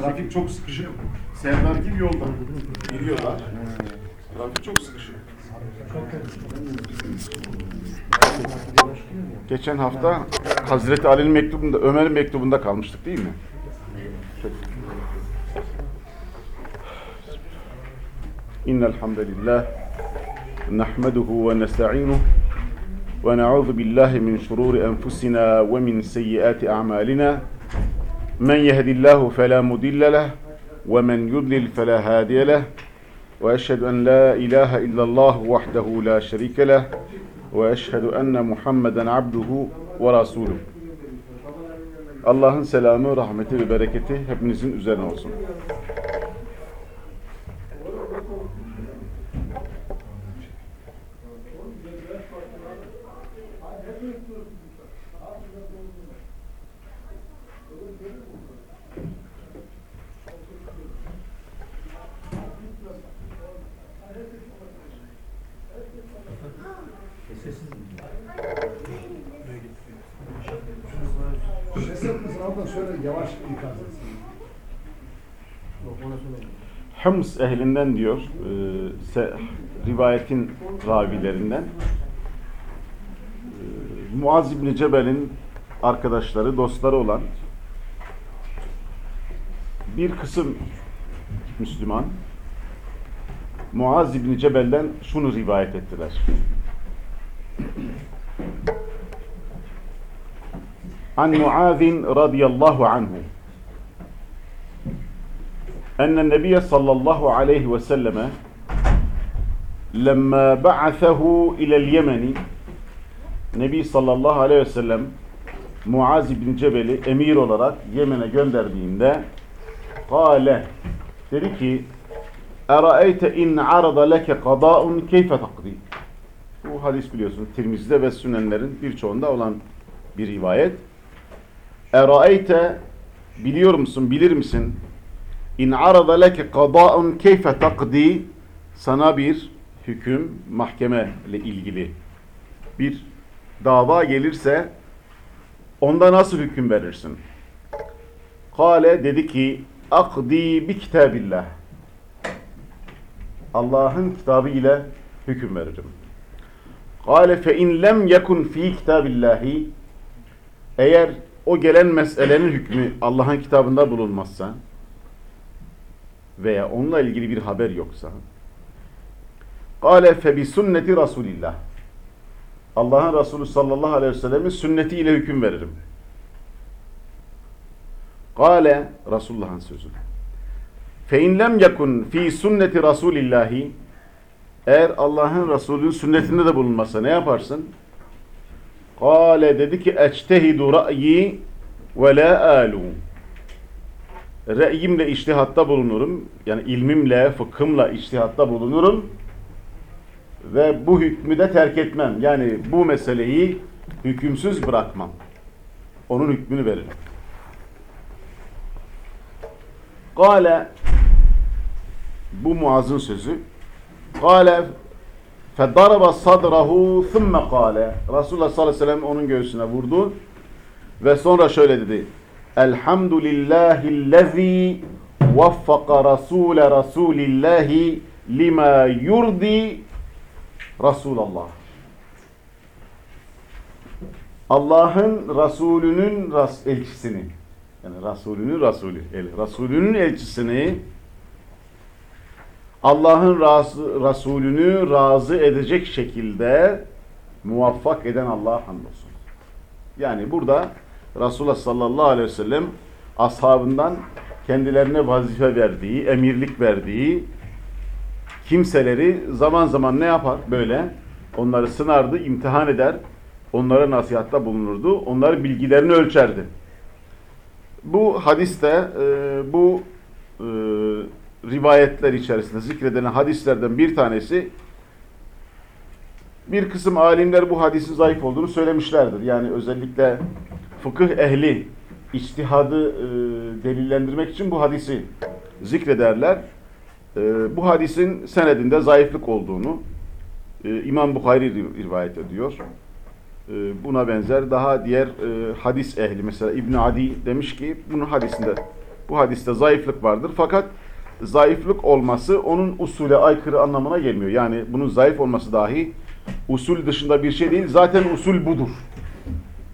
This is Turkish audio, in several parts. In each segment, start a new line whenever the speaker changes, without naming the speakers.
Trafik çok sıkışık. Serdar gibi yolda. Gidiyorlar. Trafik çok sıkışık. Geçen hafta Hazreti Ali'nin mektubunda, Ömer'in mektubunda kalmıştık değil mi? İnnel hamdelellah nahmeduhu ve nesta'inuhu ve na'udzu billahi min şururi enfusina ve min seyyiati a'malina. Men yehdillahu fela mudille leh ve men yudlil fela hadiye leh. Ve eşhedü en la ilahe illallah vahdehu la şerike leh ve eşhedü enne Muhammeden abduhu ve rasuluhu. Allah'ın selamı, rahmeti ve bereketi hepinizin üzerine olsun.
Yavaş ikaz etsin.
Hıms ehlinden diyor, e, rivayetin ravilerinden. E, Muaz İbni Cebel'in arkadaşları, dostları olan bir kısım Müslüman Muaz İbni Cebel'den şunu rivayet ettiler. An Muazin radıyallahu anhu أن النبي صلى الله عليه وسلم لما بعثه إلى اليمن Nebi sallallahu aleyhi ve sellem Muaz bin Cebel'i emir olarak Yemen'e gönderdiğinde قال dedi ki اَرَأَيْتَ اِنْ عَرَضَ لَكَ قَضَاءٌ كَيْفَ تَقْضِي Bu hadis biliyorsun Tirmiz'de ve Sünenlerin birçoğunda olan bir rivayet. Eraeyte biliyor musun, bilir misin? İn arada leke kada'un keyfe takdi sana bir hüküm mahkeme ile ilgili bir dava gelirse onda nasıl hüküm verirsin? Kale dedi ki akdi bi kitabillah Allah'ın kitabı ile hüküm veririm. Kale fe in lem yekun fi kitabillahi eğer o gelen meselenin hükmü Allah'ın kitabında bulunmazsa veya onunla ilgili bir haber yoksa قَالَ فَبِسُنَّةِ Rasulillah Allah'ın Resulü sallallahu aleyhi ve sellemin sünnetiyle hüküm veririm. قَالَ Resulullah'ın sözü. فَاِنْ لَمْ يَكُنْ ف۪ي سُنَّةِ رَسُولِ اللّٰهِ Eğer Allah'ın Resulü'nün sünnetinde de bulunmazsa ne yaparsın? Kale dedi ki ectehidu ra'yi ve la alu. Re'yimle iştihatta bulunurum. Yani ilmimle, fıkhımla iştihatta bulunurum. Ve bu hükmü de terk etmem. Yani bu meseleyi hükümsüz bırakmam. Onun hükmünü veririm. Kale bu Muaz'ın sözü. Kale fedaraba sadrahu thumme kale Resulullah sallallahu aleyhi ve sellem onun göğsüne vurdu ve sonra şöyle dedi. Elhamdülillahillezî vaffaka rasûle rasûlillahi lima yurdi Resulallah. Allah'ın Resulünün elçisini yani Resulünün Resulü, el, Resulünün elçisini Allah'ın Resulünü razı edecek şekilde muvaffak eden Allah'a hamdolsun. Yani burada Resulullah sallallahu aleyhi ve sellem ashabından kendilerine vazife verdiği, emirlik verdiği kimseleri zaman zaman ne yapar? Böyle onları sınardı, imtihan eder, onlara nasihatta bulunurdu, onların bilgilerini ölçerdi. Bu hadiste, e, bu e, rivayetler içerisinde zikredilen hadislerden bir tanesi bir kısım alimler bu hadisin zayıf olduğunu söylemişlerdir. Yani özellikle fıkıh ehli içtihadı e, delillendirmek için bu hadisi zikrederler. E, bu hadisin senedinde zayıflık olduğunu e, İmam Bukhari rivayet ediyor. E, buna benzer daha diğer e, hadis ehli mesela İbn Adi demiş ki bunun hadisinde Bu hadiste zayıflık vardır. Fakat zayıflık olması onun usule aykırı anlamına gelmiyor. Yani bunun zayıf olması dahi usul dışında bir şey değil. Zaten usul budur.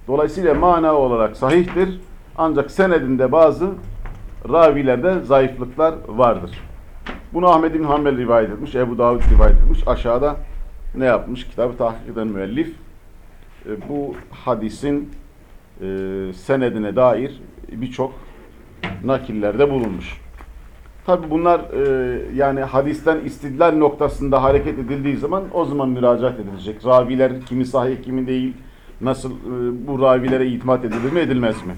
Dolayısıyla mana olarak sahihtir. Ancak senedinde bazı ravilerde zayıflıklar vardır. Bunu Ahmed bin Hanbel rivayet etmiş, Ebu Davud rivayet etmiş. Aşağıda ne yapmış? Kitabı tahkik eden müellif e, bu hadisin e, senedine dair birçok nakillerde bulunmuş. Tabi bunlar e, yani hadisten istidlal noktasında hareket edildiği zaman o zaman müracaat edilecek. Raviler kimi sahih kimi değil, nasıl e, bu ravilere itimat edilir mi edilmez mi?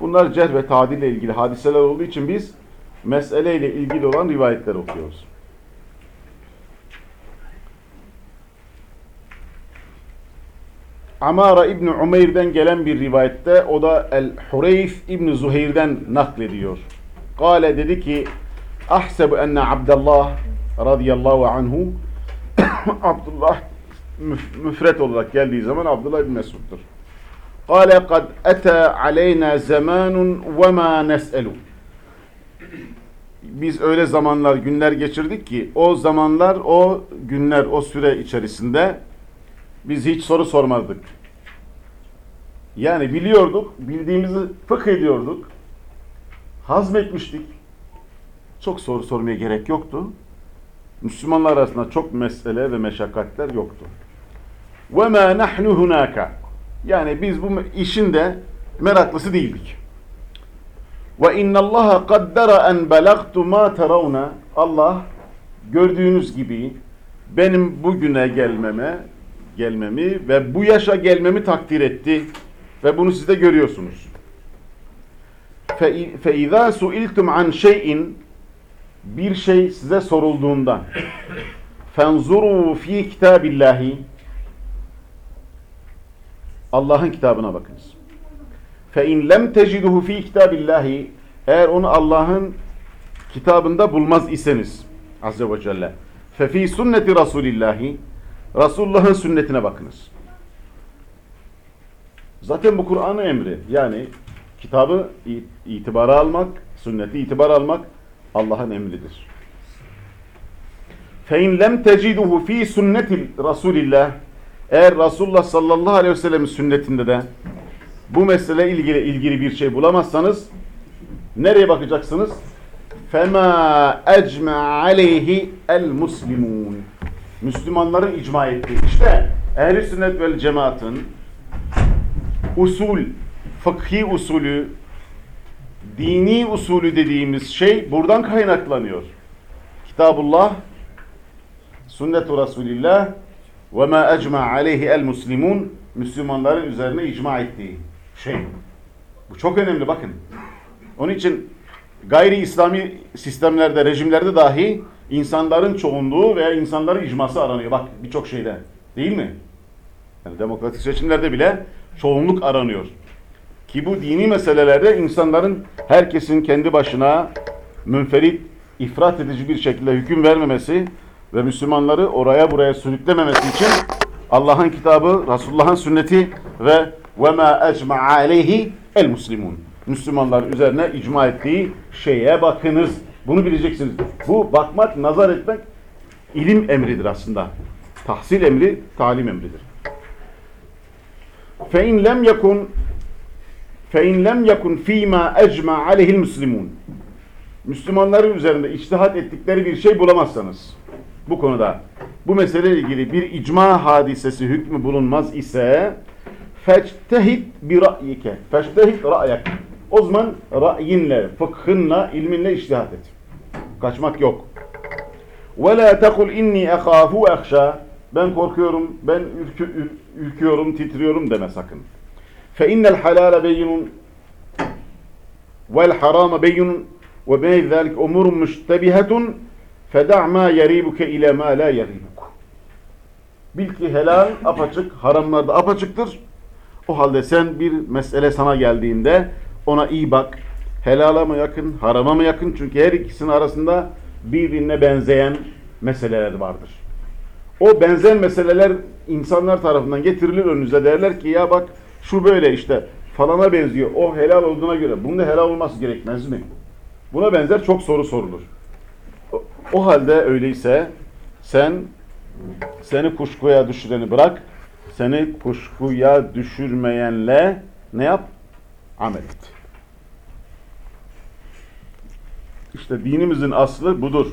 Bunlar cerh ve tadil ile ilgili hadiseler olduğu için biz meseleyle ilgili olan rivayetler okuyoruz. Amara İbni Umeyr'den gelen bir rivayette o da El-Hureyf İbni Zuhayr'den naklediyor. Kale dedi ki Ahsebu enne Abdullah radıyallahu anhu Abdullah müf- müfret olarak geldiği zaman Abdullah bin Mesud'dur. Kale kad ete aleyna zamanun ve ma nes'elu biz öyle zamanlar, günler geçirdik ki o zamanlar, o günler, o süre içerisinde biz hiç soru sormadık. Yani biliyorduk, bildiğimizi fıkh ediyorduk Hazmetmiştik. Çok soru sormaya gerek yoktu. Müslümanlar arasında çok mesele ve meşakkatler yoktu. وَمَا نَحْنُ هُنَاكَ Yani biz bu işin de meraklısı değildik. وَاِنَّ اللّٰهَ قَدَّرَ اَنْ بَلَغْتُ مَا تَرَوْنَ Allah gördüğünüz gibi benim bugüne gelmeme, gelmemi ve bu yaşa gelmemi takdir etti. Ve bunu siz de görüyorsunuz. فَاِذَا سُئِلْتُمْ عَنْ شَيْءٍ Bir şey size sorulduğunda فَانْظُرُوا ف۪ي كِتَابِ اللّٰهِ Allah'ın kitabına bakınız. فَاِنْ لَمْ تَجِدُهُ ف۪ي كِتَابِ اللّٰهِ Eğer onu Allah'ın kitabında bulmaz iseniz Azze ve Celle فَف۪ي سُنَّةِ رَسُولِ اللّٰهِ Resulullah'ın sünnetine bakınız. Zaten bu Kur'an'ın emri. Yani kitabı itibara almak, sünneti itibara almak Allah'ın emridir. فَاِنْ لَمْ تَجِدُهُ ف۪ي سُنَّةِ رَسُولِ اللّٰهِ Eğer Resulullah sallallahu aleyhi ve sellem'in sünnetinde de bu mesele ilgili ilgili bir şey bulamazsanız nereye bakacaksınız? فَمَا اَجْمَعَ عَلَيْهِ الْمُسْلِمُونَ Müslümanların icma ettiği. İşte ehl sünnet vel cemaatın usul, fıkhi usulü, dini usulü dediğimiz şey buradan kaynaklanıyor. Kitabullah, sünnet-u Resulillah ve ma ecma aleyhi el muslimun Müslümanların üzerine icma ettiği şey. Bu çok önemli bakın. Onun için gayri İslami sistemlerde, rejimlerde dahi insanların çoğunluğu veya insanların icması aranıyor. Bak birçok şeyde. Değil mi? Yani demokratik seçimlerde bile çoğunluk aranıyor. Ki bu dini meselelerde insanların herkesin kendi başına münferit, ifrat edici bir şekilde hüküm vermemesi ve Müslümanları oraya buraya sürüklememesi için Allah'ın kitabı, Resulullah'ın sünneti ve وَمَا اَجْمَعَ عَلَيْهِ el-muslimun. Müslümanlar üzerine icma ettiği şeye bakınız. Bunu bileceksiniz. Bu bakmak, nazar etmek ilim emridir aslında. Tahsil emri, talim emridir. فَاِنْ لَمْ يَكُنْ فَاِنْ لَمْ يَكُنْ ف۪ي مَا اَجْمَعَ عَلَيْهِ الْمُسْلِمُونَ Müslümanların üzerinde içtihat ettikleri bir şey bulamazsanız bu konuda bu meseleyle ilgili bir icma hadisesi hükmü bulunmaz ise فَاجْتَهِدْ بِرَأْيِكَ فَاجْتَهِدْ رَأْيَكَ O zaman ra'yinle, fıkhınla, ilminle içtihat et. Kaçmak yok. وَلَا تَقُلْ اِنِّي اَخَافُ اَخْشَى Ben korkuyorum, ben ürkü, ür, ürküyorum, titriyorum deme sakın. فَاِنَّ الْحَلَالَ بَيِّنٌ وَالْحَرَامَ بَيِّنٌ وَبَيْذَ ذَلِكَ اُمُرٌ مُشْتَبِهَةٌ فَدَعْ مَا يَرِيبُكَ اِلَى مَا لَا يَرِيبُكُ Bil ki helal apaçık, haramlar da apaçıktır. O halde sen bir mesele sana geldiğinde ona iyi bak. Helala mı yakın, harama mı yakın? Çünkü her ikisinin arasında birbirine benzeyen meseleler vardır. O benzer meseleler insanlar tarafından getirilir önünüze derler ki ya bak şu böyle işte falana benziyor. O helal olduğuna göre bunun da helal olması gerekmez mi? Buna benzer çok soru sorulur. O, o halde öyleyse sen seni kuşkuya düşüreni bırak, seni kuşkuya düşürmeyenle ne yap? Amel et. İşte dinimizin aslı budur.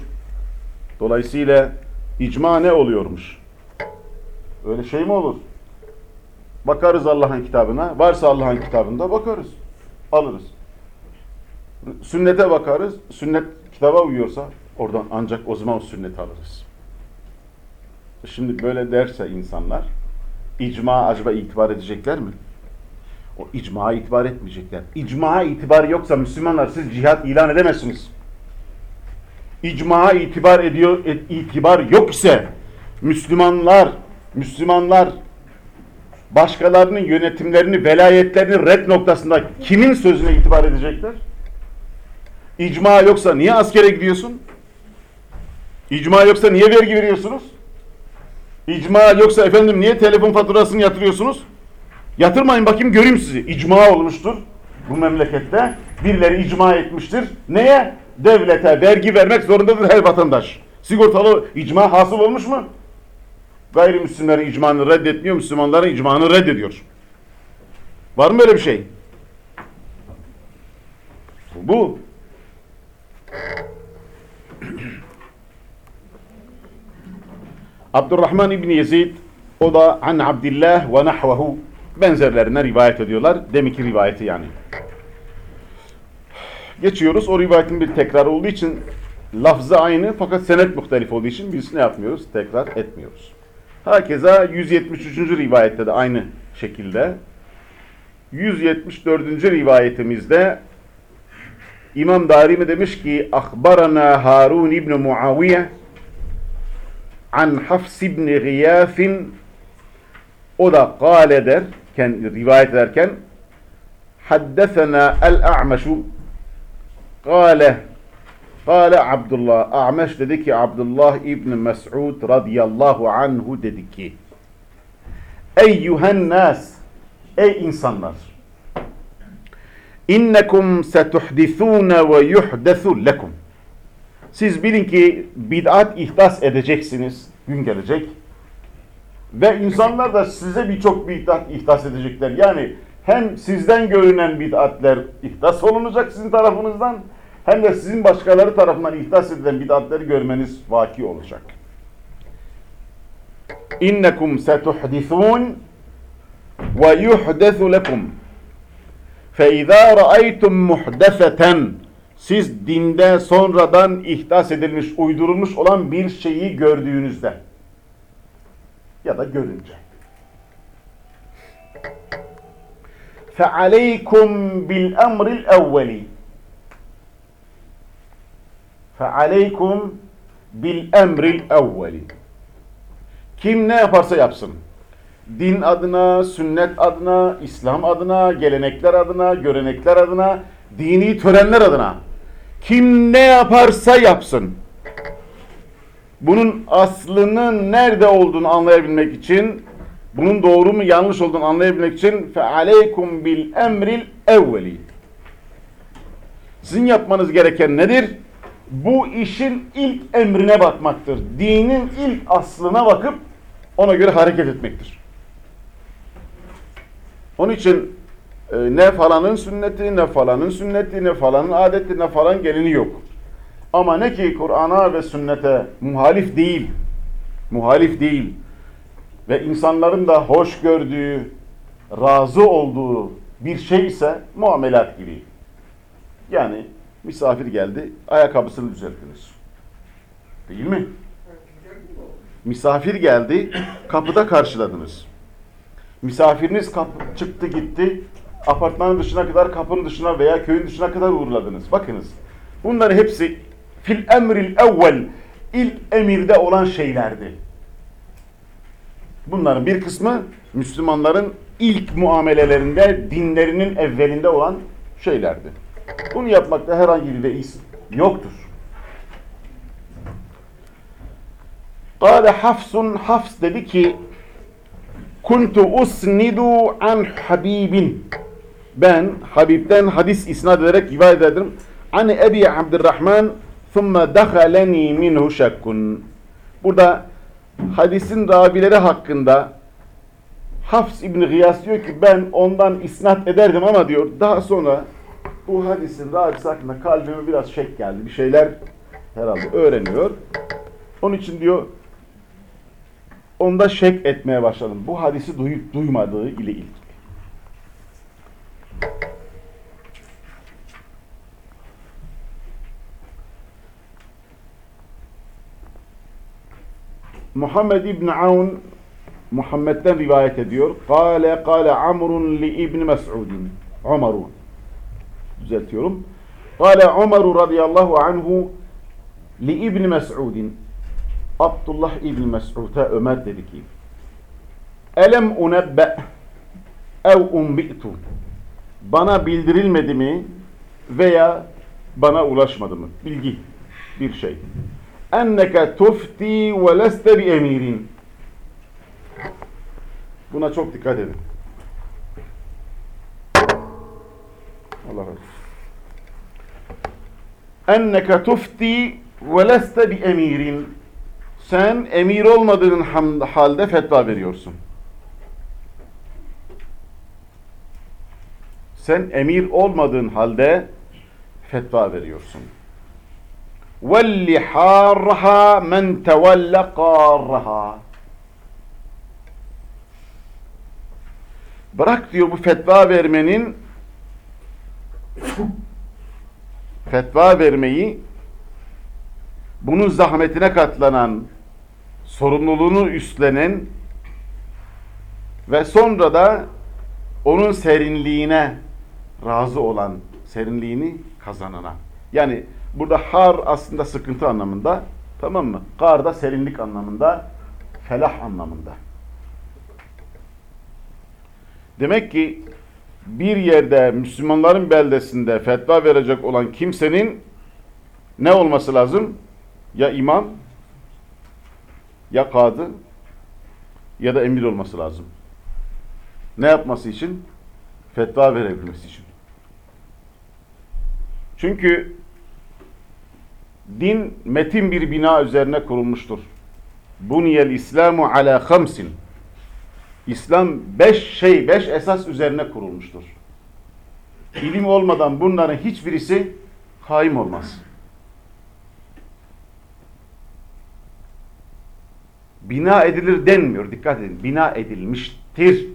Dolayısıyla icma ne oluyormuş? Öyle şey mi olur? Bakarız Allah'ın kitabına. Varsa Allah'ın kitabında bakarız. Alırız. Sünnete bakarız. Sünnet kitaba uyuyorsa oradan ancak o zaman o sünneti alırız. Şimdi böyle derse insanlar icma acaba itibar edecekler mi? O icma itibar etmeyecekler. İcma itibar yoksa Müslümanlar siz cihat ilan edemezsiniz. İcma itibar ediyor, itibar yok ise Müslümanlar Müslümanlar başkalarının yönetimlerini, velayetlerini red noktasında kimin sözüne itibar edecekler? İcma yoksa niye askere gidiyorsun? İcma yoksa niye vergi veriyorsunuz? İcma yoksa efendim niye telefon faturasını yatırıyorsunuz? Yatırmayın bakayım göreyim sizi. İcma olmuştur bu memlekette. Birileri icma etmiştir. Neye? Devlete vergi vermek zorundadır her vatandaş. Sigortalı icma hasıl olmuş mu? Gayrimüslimlerin icmanı reddetmiyor, Müslümanların icmanı reddediyor. Var mı böyle bir şey? Bu. Abdurrahman İbni Yezid o da an Abdillah ve nahvehu benzerlerine rivayet ediyorlar. Deminki rivayeti yani. Geçiyoruz. O rivayetin bir tekrar olduğu için lafzı aynı fakat senet muhtelif olduğu için biz ne yapmıyoruz? Tekrar etmiyoruz. Hakeza 173. rivayette de aynı şekilde 174. rivayetimizde İmam Darimi demiş ki Akbarana Harun İbni Muaviye an Hafs İbni Gıyafin o da kâle der rivayet ederken haddesena el-a'meşu kâle kâle Abdullah A'meş dedi ki Abdullah İbni Mes'ud radıyallahu anhu dedi ki Eyyühen nas Ey insanlar İnnekum setuhdithûne ve yuhdesu lekum Siz bilin ki bid'at ihdas edeceksiniz. Gün gelecek. Ve insanlar da size birçok bid'at ihdas edecekler. Yani hem sizden görünen bid'atler ihdas olunacak sizin tarafınızdan hem de sizin başkaları tarafından ihdas edilen bid'atleri görmeniz vaki olacak. İnnekum setuhdithun ve yuhdesu lekum فَاِذَا رَأَيْتُمْ مُحْدَثَةً Siz dinde sonradan ihdas edilmiş, uydurulmuş olan bir şeyi gördüğünüzde ya da görünce. فَعَلَيْكُمْ بِالْأَمْرِ الْاَوَّلِ فَعَلَيْكُمْ بِالْأَمْرِ الْاَوَّلِ Kim ne yaparsa yapsın. Din adına, sünnet adına, İslam adına, gelenekler adına, görenekler adına, dini törenler adına. Kim ne yaparsa yapsın. Bunun aslının nerede olduğunu anlayabilmek için, bunun doğru mu yanlış olduğunu anlayabilmek için فَعَلَيْكُمْ بِالْاَمْرِ الْاَوَّلِ Sizin yapmanız gereken nedir? Bu işin ilk emrine bakmaktır. Dinin ilk aslına bakıp ona göre hareket etmektir. Onun için e, ne falanın sünneti, ne falanın sünneti, ne falanın adeti, ne falan geleni yok. Ama ne ki Kur'an'a ve sünnete muhalif değil, muhalif değil ve insanların da hoş gördüğü, razı olduğu bir şey ise muamelat gibi. Yani misafir geldi, ayakkabısını düzelttiniz. Değil mi? Misafir geldi, kapıda karşıladınız. Misafiriniz kapı, çıktı gitti, apartmanın dışına kadar, kapının dışına veya köyün dışına kadar uğurladınız. Bakınız, bunların hepsi fil emril evvel, ilk emirde olan şeylerdi. Bunların bir kısmı Müslümanların ilk muamelelerinde, dinlerinin evvelinde olan şeylerdi. Bunu yapmakta herhangi bir beis yoktur. Kale Hafsun Hafs dedi ki Kuntu usnidu an Habibin ben Habib'den hadis isnat ederek rivayet ederim. Ani Ebi Abdurrahman thumma dakhaleni minhu şakkun. Burada hadisin ravileri hakkında Hafs İbni Gıyas diyor ki ben ondan isnat ederdim ama diyor daha sonra bu hadisin ravisi hakkında kalbime biraz şek geldi. Bir şeyler herhalde öğreniyor. Onun için diyor onda şek etmeye başladım. Bu hadisi duyup duymadığı ile ilgili. Muhammed İbni Aun Muhammed'den rivayet ediyor. Kale kale Amrun li İbni Mes'udin. Umaru. Düzeltiyorum. Kale Umaru radıyallahu anhu li İbni Mes'udin. Abdullah İbni Mes'ud'a Ömer dedi ki Elem unebbe ev umbi'tu Bana bildirilmedi mi veya bana ulaşmadı mı? Bilgi. Bir şey. Enneke tufti ve leste bi emirin Buna çok dikkat edin. Allah razı olsun Enneke tufti ve leste bi emirin. Sen emir olmadığın halde fetva veriyorsun. Sen emir olmadığın halde fetva veriyorsun. وَالْلِحَارَهَا مَنْ تَوَلَّ قَارَهَا Bırak diyor bu fetva vermenin fetva vermeyi bunun zahmetine katlanan sorumluluğunu üstlenen ve sonra da onun serinliğine razı olan serinliğini kazanana. Yani burada har aslında sıkıntı anlamında tamam mı? Kar da serinlik anlamında felah anlamında. Demek ki bir yerde Müslümanların beldesinde fetva verecek olan kimsenin ne olması lazım? Ya imam, ya kadı, ya da emir olması lazım. Ne yapması için? Fetva verebilmesi için. Çünkü din metin bir bina üzerine kurulmuştur. Buniyel İslamu ala hamsin. İslam beş şey, beş esas üzerine kurulmuştur. İlim olmadan bunların hiçbirisi kaim olmaz. Bina edilir denmiyor. Dikkat edin. Bina edilmiştir.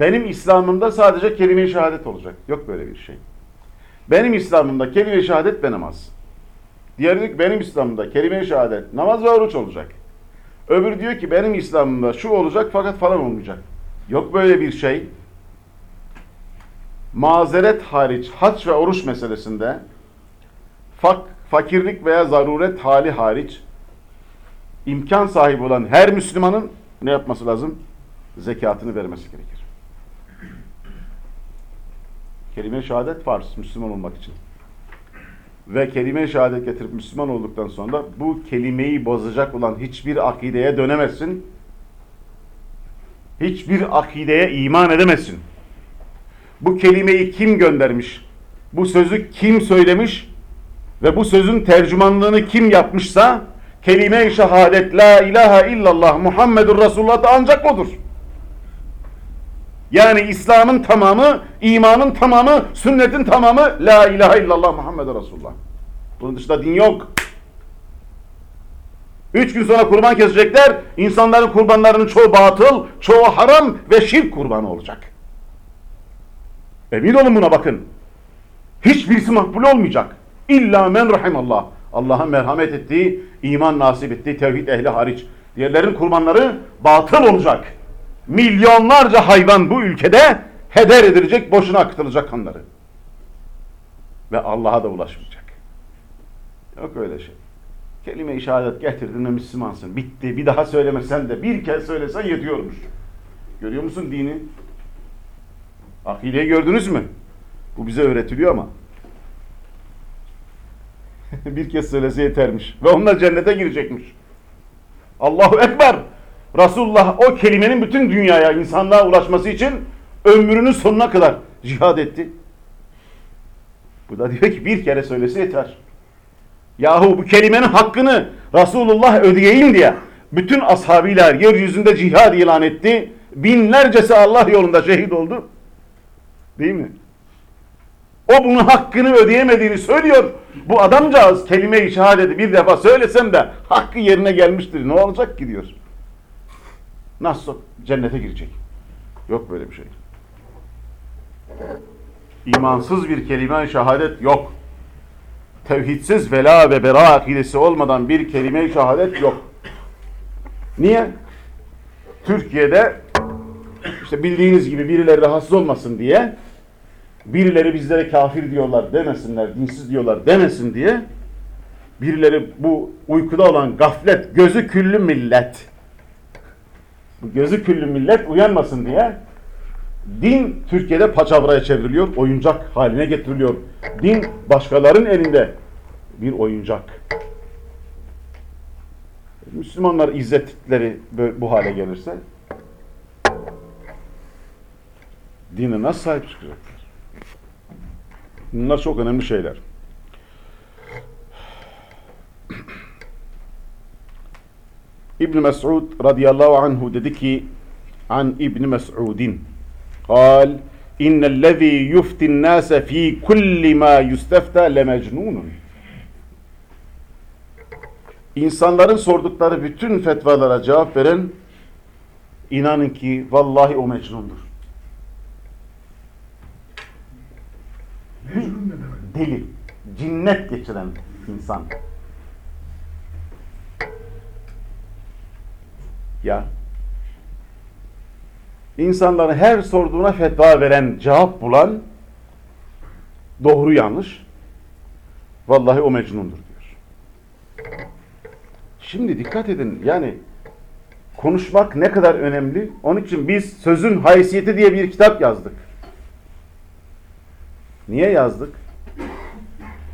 Benim İslam'ımda sadece kelime-i şehadet olacak. Yok böyle bir şey. Benim İslam'ımda kelime-i şehadet ve namaz. Ki benim İslam'ımda kelime-i şehadet, namaz ve oruç olacak. Öbürü diyor ki benim İslam'ımda şu olacak fakat falan olmayacak. Yok böyle bir şey. Mazeret hariç haç ve oruç meselesinde fak, fakirlik veya zaruret hali hariç imkan sahibi olan her Müslümanın ne yapması lazım? Zekatını vermesi gerekir. Kelime-i şehadet farz Müslüman olmak için. Ve kelime-i şehadet getirip Müslüman olduktan sonra bu kelimeyi bozacak olan hiçbir akideye dönemezsin. Hiçbir akideye iman edemezsin. Bu kelimeyi kim göndermiş? Bu sözü kim söylemiş? Ve bu sözün tercümanlığını kim yapmışsa kelime-i şehadet la ilahe illallah Muhammedur Resulullah da ancak odur. Yani İslam'ın tamamı, imanın tamamı, sünnetin tamamı La ilahe illallah Muhammed Resulullah. Bunun dışında din yok. Üç gün sonra kurban kesecekler. İnsanların kurbanlarının çoğu batıl, çoğu haram ve şirk kurbanı olacak. Emin olun buna bakın. Hiçbirisi makbul olmayacak. İlla men rahimallah. Allah'ın merhamet ettiği, iman nasip ettiği tevhid ehli hariç. Diğerlerin kurbanları batıl olacak milyonlarca hayvan bu ülkede heder edilecek, boşuna akıtılacak kanları. Ve Allah'a da ulaşmayacak. Yok öyle şey. Kelime-i şehadet getirdin ve Müslümansın. Bitti. Bir daha söylemesen de bir kez söylesen yetiyormuş. Görüyor musun dini? Akideyi gördünüz mü? Bu bize öğretiliyor ama. bir kez söylese yetermiş. Ve onlar cennete girecekmiş. Allahu Ekber! Resulullah o kelimenin bütün dünyaya, insanlığa ulaşması için ömrünün sonuna kadar cihad etti. Bu da diyor ki bir kere söylese yeter. Yahu bu kelimenin hakkını Resulullah ödeyeyim diye bütün ashabıyla yeryüzünde cihad ilan etti. Binlercesi Allah yolunda şehit oldu. Değil mi? O bunun hakkını ödeyemediğini söylüyor. Bu adamcağız kelime-i şehadeti bir defa söylesem de hakkı yerine gelmiştir. Ne olacak ki diyor. Nasıl cennete girecek? Yok böyle bir şey. İmansız bir kelime-i şehadet yok. Tevhidsiz vela ve bera akidesi olmadan bir kelime-i şehadet yok. Niye? Türkiye'de işte bildiğiniz gibi birileri rahatsız olmasın diye birileri bizlere kafir diyorlar demesinler, dinsiz diyorlar demesin diye birileri bu uykuda olan gaflet, gözü küllü millet bu gözü küllü millet uyanmasın diye din Türkiye'de paçavraya çevriliyor, oyuncak haline getiriliyor. Din başkalarının elinde bir oyuncak. Müslümanlar böyle- bu hale gelirse dine nasıl sahip çıkacaklar? Bunlar çok önemli şeyler. İbn Mes'ud radıyallahu anhu dedi ki an İbn Mes'udin قال إن الذي يفتي الناس في كل ما يستفتى لمجنون İnsanların sordukları bütün fetvalara cevap veren inanın ki vallahi o mecnundur.
Mecnun ne demek?
Deli, cinnet geçiren insan. Ya insanların her sorduğuna fetva veren, cevap bulan doğru yanlış vallahi o mecnundur diyor. Şimdi dikkat edin yani konuşmak ne kadar önemli. Onun için biz Sözün Haysiyeti diye bir kitap yazdık. Niye yazdık?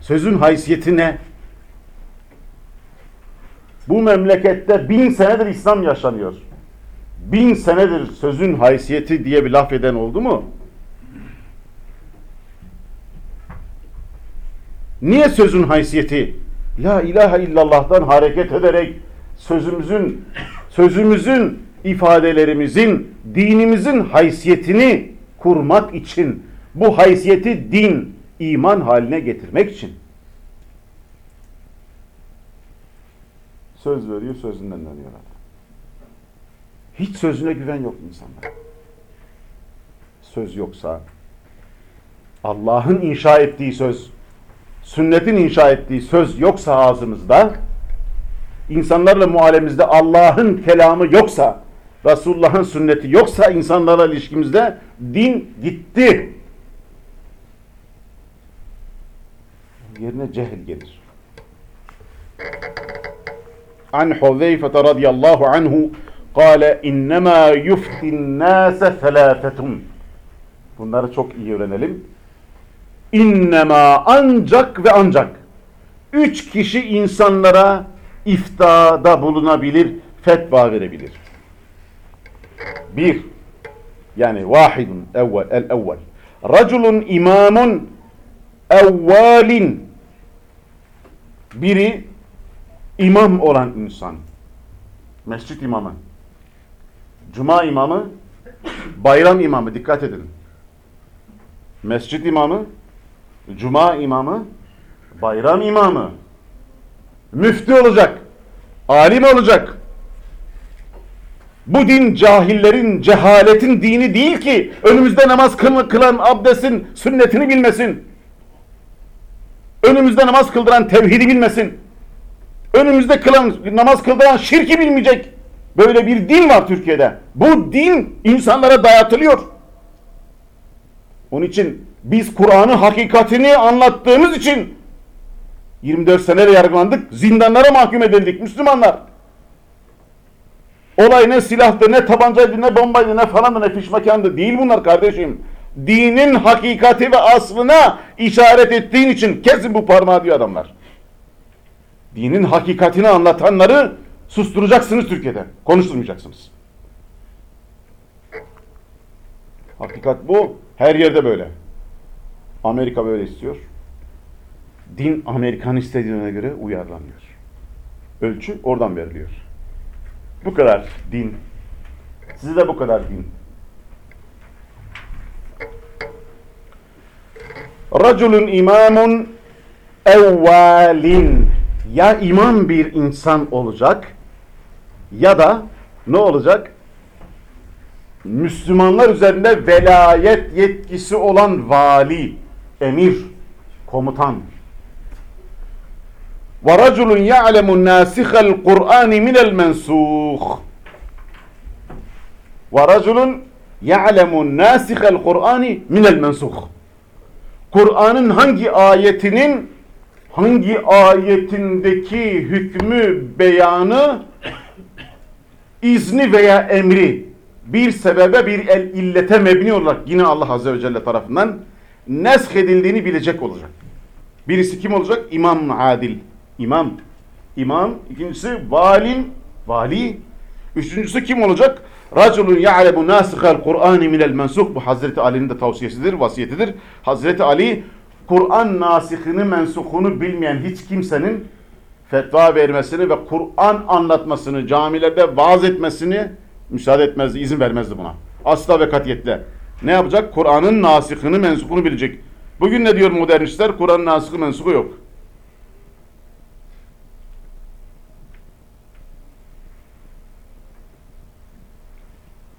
Sözün haysiyeti ne? Bu memlekette bin senedir İslam yaşanıyor. Bin senedir sözün haysiyeti diye bir laf eden oldu mu? Niye sözün haysiyeti? La ilahe illallah'tan hareket ederek sözümüzün sözümüzün ifadelerimizin dinimizin haysiyetini kurmak için bu haysiyeti din, iman haline getirmek için söz veriyor, sözünden dönüyorlar. Hiç sözüne güven yok insanda. Söz yoksa Allah'ın inşa ettiği söz, sünnetin inşa ettiği söz yoksa ağzımızda, insanlarla muhalemizde Allah'ın kelamı yoksa, Resulullah'ın sünneti yoksa insanlarla ilişkimizde din gitti. Yerine cehil gelir. An Huzeyfe radıyallahu anhu قال إنما يفتي الناس ثلاثة Bunları çok iyi öğrenelim. İnnemâ ancak ve ancak üç kişi insanlara iftada bulunabilir, fetva verebilir. Bir, yani vahidun evvel, el evvel. Raculun imamun evvalin. Biri imam olan insan. Mescit imamı. Cuma imamı, bayram imamı dikkat edin. Mescit imamı, cuma imamı, bayram imamı. Müftü olacak, alim olacak. Bu din cahillerin, cehaletin dini değil ki önümüzde namaz kıl- kılan abdestin sünnetini bilmesin. Önümüzde namaz kıldıran tevhidi bilmesin. Önümüzde kılan, namaz kıldıran şirki bilmeyecek. Böyle bir din var Türkiye'de. Bu din insanlara dayatılıyor. Onun için biz Kur'an'ın hakikatini anlattığımız için 24 sene yargılandık, zindanlara mahkum edildik Müslümanlar. Olay ne silahtı, ne tabancaydı, ne bombaydı, ne falandı, ne fişmekandı. Değil bunlar kardeşim. Dinin hakikati ve aslına işaret ettiğin için kesin bu parmağı diyor adamlar. Dinin hakikatini anlatanları susturacaksınız Türkiye'de. Konuşturmayacaksınız. Hakikat bu. Her yerde böyle. Amerika böyle istiyor. Din Amerikan istediğine göre uyarlanıyor. Ölçü oradan veriliyor. Bu kadar din. Size de bu kadar din. Raculun imamun evvalin Ya imam bir insan olacak ya da ne olacak? Müslümanlar üzerinde velayet yetkisi olan vali, emir, komutan. وَرَجُلٌ يَعْلَمُ النَّاسِخَ الْقُرْآنِ مِنَ الْمَنْسُوخِ وَرَجُلٌ يَعْلَمُ النَّاسِخَ الْقُرْآنِ مِنَ الْمَنْسُوخِ Kur'an'ın hangi ayetinin hangi ayetindeki hükmü, beyanı, izni veya emri bir sebebe bir el illete mebni olarak yine Allah Azze ve Celle tarafından nesk edildiğini bilecek olacak. Birisi kim olacak? İmam adil. İmam. İmam. İkincisi valim. Vali. Üçüncüsü kim olacak? Raculun ya'lemu nasihal Kur'ani minel mensuh. Bu Hazreti Ali'nin de tavsiyesidir, vasiyetidir. Hazreti Ali Kur'an nasihini, mensuhunu bilmeyen hiç kimsenin fetva vermesini ve Kur'an anlatmasını, camilerde vaaz etmesini müsaade etmezdi, izin vermezdi buna. Asla ve katiyetle. Ne yapacak? Kur'an'ın nasihini, mensuhunu bilecek. Bugün ne diyor modernistler? Kur'an'ın nasihi, mensuhu yok.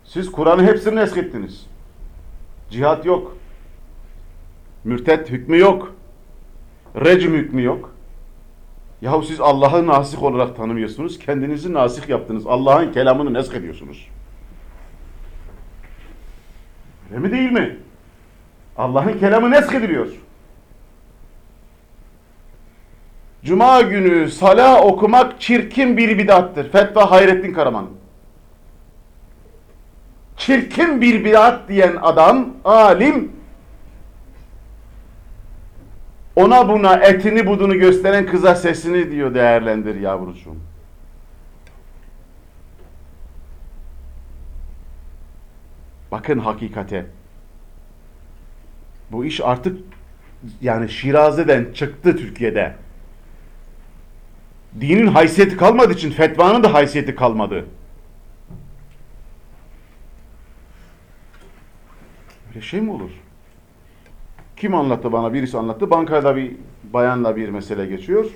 Siz Kur'an'ı hepsini neskettiniz. Cihat yok. Mürtet hükmü yok. Recm hükmü yok. Yahu siz Allah'ı nasih olarak tanımıyorsunuz. Kendinizi nasih yaptınız. Allah'ın kelamını nesk ediyorsunuz. Öyle mi değil mi? Allah'ın kelamı nesk ediliyor. Cuma günü sala okumak çirkin bir bidattır. Fetva Hayrettin Karaman. Çirkin bir bidat diyen adam, alim, ona buna etini budunu gösteren kıza sesini diyor değerlendir yavrucuğum. Bakın hakikate. Bu iş artık yani Şiraze'den çıktı Türkiye'de. Dinin haysiyeti kalmadığı için fetvanın da haysiyeti kalmadı. Öyle şey mi olur? Kim anlattı bana? Birisi anlattı. Bankada bir bayanla bir mesele geçiyor.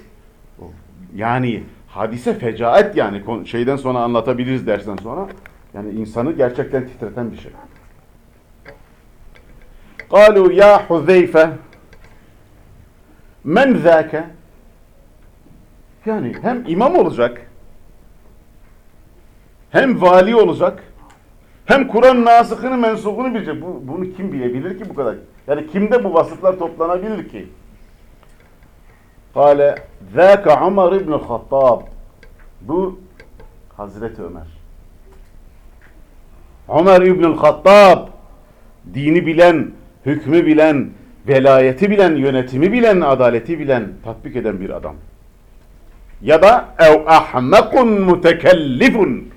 Yani hadise fecaet yani şeyden sonra anlatabiliriz dersten sonra. Yani insanı gerçekten titreten bir şey. قالوا ya Huzeyfe men zâke yani hem imam olacak hem vali olacak hem Kur'an nasıkını mensubunu bilecek. Bu, bunu kim bilebilir ki bu kadar? Yani kimde bu vasıflar toplanabilir ki? Kale zâke Ömer İbn-i Hattab Bu Hazreti Ömer. Ömer İbn-i Hattab dini bilen, hükmü bilen, velayeti bilen, yönetimi bilen, adaleti bilen, tatbik eden bir adam. Ya da ev ahmekun mutekellifun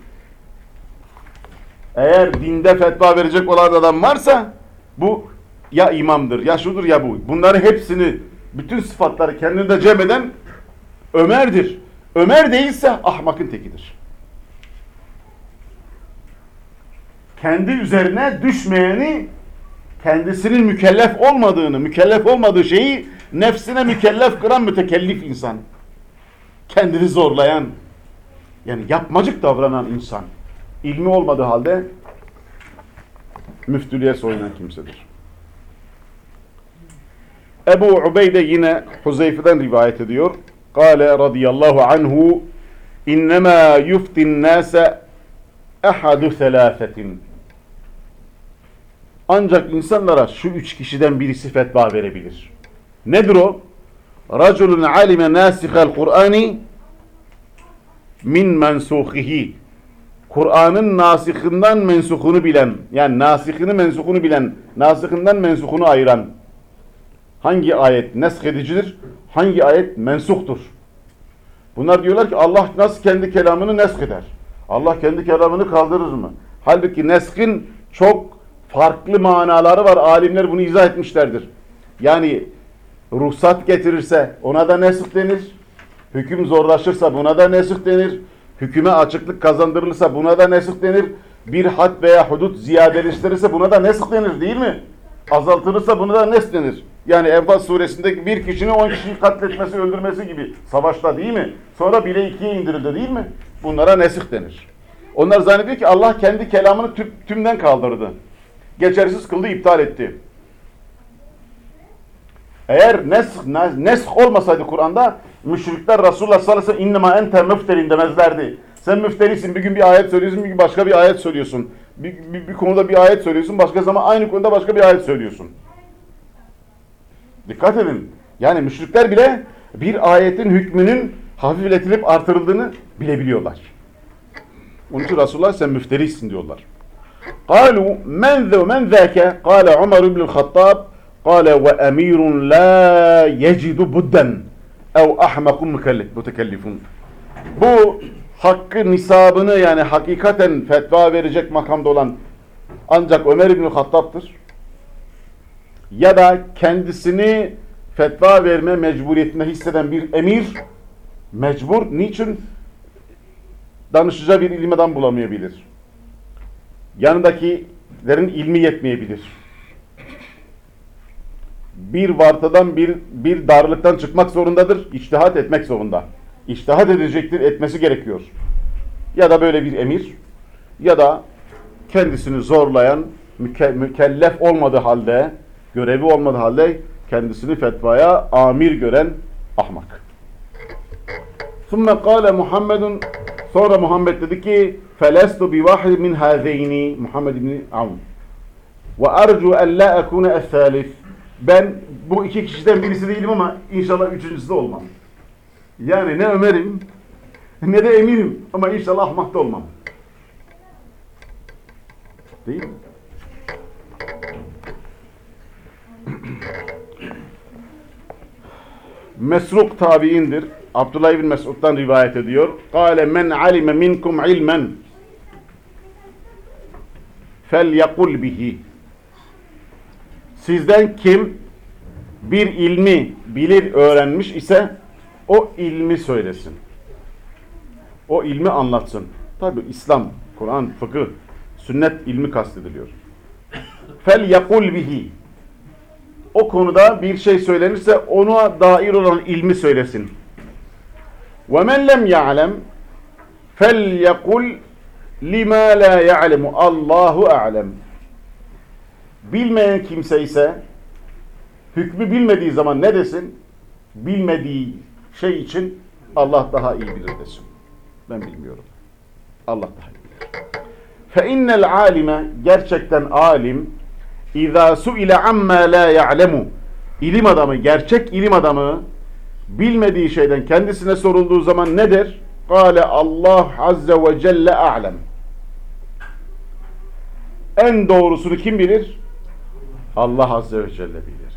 eğer dinde fetva verecek olan adam varsa bu ya imamdır, ya şudur ya bu. Bunların hepsini, bütün sıfatları kendinde cem eden Ömer'dir. Ömer değilse ahmakın tekidir. Kendi üzerine düşmeyeni, kendisinin mükellef olmadığını, mükellef olmadığı şeyi nefsine mükellef kıran mütekellif insan. Kendini zorlayan, yani yapmacık davranan insan ilmi olmadığı halde müftülüğe soyunan kimsedir. Ebu Ubeyde yine Huzeyfe'den rivayet ediyor. Kale radıyallahu anhu innema yuftin nase ehadu selafetin ancak insanlara şu üç kişiden birisi fetva verebilir. Nedir o? Raculun alime nasihal Kur'ani min mensuhihi Kur'an'ın nasihinden mensuhunu bilen, yani nasihini mensukunu bilen, nasihinden mensukunu ayıran hangi ayet nesk edicidir, hangi ayet mensuhtur? Bunlar diyorlar ki Allah nasıl kendi kelamını nesk eder? Allah kendi kelamını kaldırır mı? Halbuki neskin çok farklı manaları var. Alimler bunu izah etmişlerdir. Yani ruhsat getirirse ona da nesih denir. Hüküm zorlaşırsa buna da nesih denir. Hüküme açıklık kazandırılırsa buna da nesih denir. Bir had veya hudut ziyadeleştirirse buna da nesih denir değil mi? Azaltılırsa buna da nes denir. Yani Enfal suresindeki bir kişinin on kişiyi katletmesi, öldürmesi gibi savaşta değil mi? Sonra bile ikiye indirildi değil mi? Bunlara nesih denir. Onlar zannediyor ki Allah kendi kelamını tüm, tümden kaldırdı. Geçersiz kıldı, iptal etti. Eğer nesk, nesk olmasaydı Kur'an'da müşrikler Resulullah sallallahu aleyhi ve sellem innema ente müfterin demezlerdi. Sen müfterisin bir gün bir ayet söylüyorsun bir gün başka bir ayet söylüyorsun. Bir, bir, bir konuda bir ayet söylüyorsun başka zaman aynı konuda başka bir ayet söylüyorsun. Dikkat edin. Yani müşrikler bile bir ayetin hükmünün hafifletilip artırıldığını bilebiliyorlar. Onun için Resulullah sen müfterisin diyorlar. قالوا من ذو من ذاك قال عمر بن الخطاب قال وأمير لا يجد بدا ev ahmakun mutekellifun. Bu hakkı nisabını yani hakikaten fetva verecek makamda olan ancak Ömer İbni Hattab'tır. Ya da kendisini fetva verme mecburiyetinde hisseden bir emir mecbur. Niçin? Danışacağı bir ilim adam bulamayabilir. Yanındakilerin ilmi yetmeyebilir Bir vartadan bir, bir darlıktan çıkmak zorundadır. İçtihat etmek zorunda. İçtihat edecektir, etmesi gerekiyor. Ya da böyle bir emir ya da kendisini zorlayan, müke mükellef olmadığı halde, görevi olmadığı halde kendisini fetvaya amir gören ahmak. ثُمَّ قَالَ Muhammedun Sonra Muhammed dedi ki فَلَسْتُ بِوَحِدٍ مِنْ هَذَيْنِ Muhammed İbni Avn وَاَرْجُوا اَنْ لَا اَكُونَ الثَّالِثِ ben bu iki kişiden birisi değilim ama inşallah üçüncüsü de olmam. Yani ne Ömer'im ne de eminim ama inşallah ahmak da olmam. Değil mi? Mesruk tabiindir. Abdullah bin Mesud'dan rivayet ediyor. Kale men alime minkum ilmen fel yakul bihi. Sizden kim bir ilmi bilir öğrenmiş ise o ilmi söylesin. O ilmi anlatsın. Tabi İslam, Kur'an, fıkıh, sünnet ilmi kastediliyor. Fel yakul bihi. O konuda bir şey söylenirse ona dair olan ilmi söylesin. Ve men lem ya'lem fel yakul lima la ya'lemu. Allahu a'lem. Bilmeyen kimse ise hükmü bilmediği zaman ne desin? Bilmediği şey için Allah daha iyi bilir desin. Ben bilmiyorum. Allah daha iyi bilir. Fe innel alime gerçekten alim İza su'ile amma la ya'lemu. İlim adamı, gerçek ilim adamı bilmediği şeyden kendisine sorulduğu zaman nedir? Kale Allah azze ve celle a'lem. En doğrusunu kim bilir? Allah azze ve celle bilir.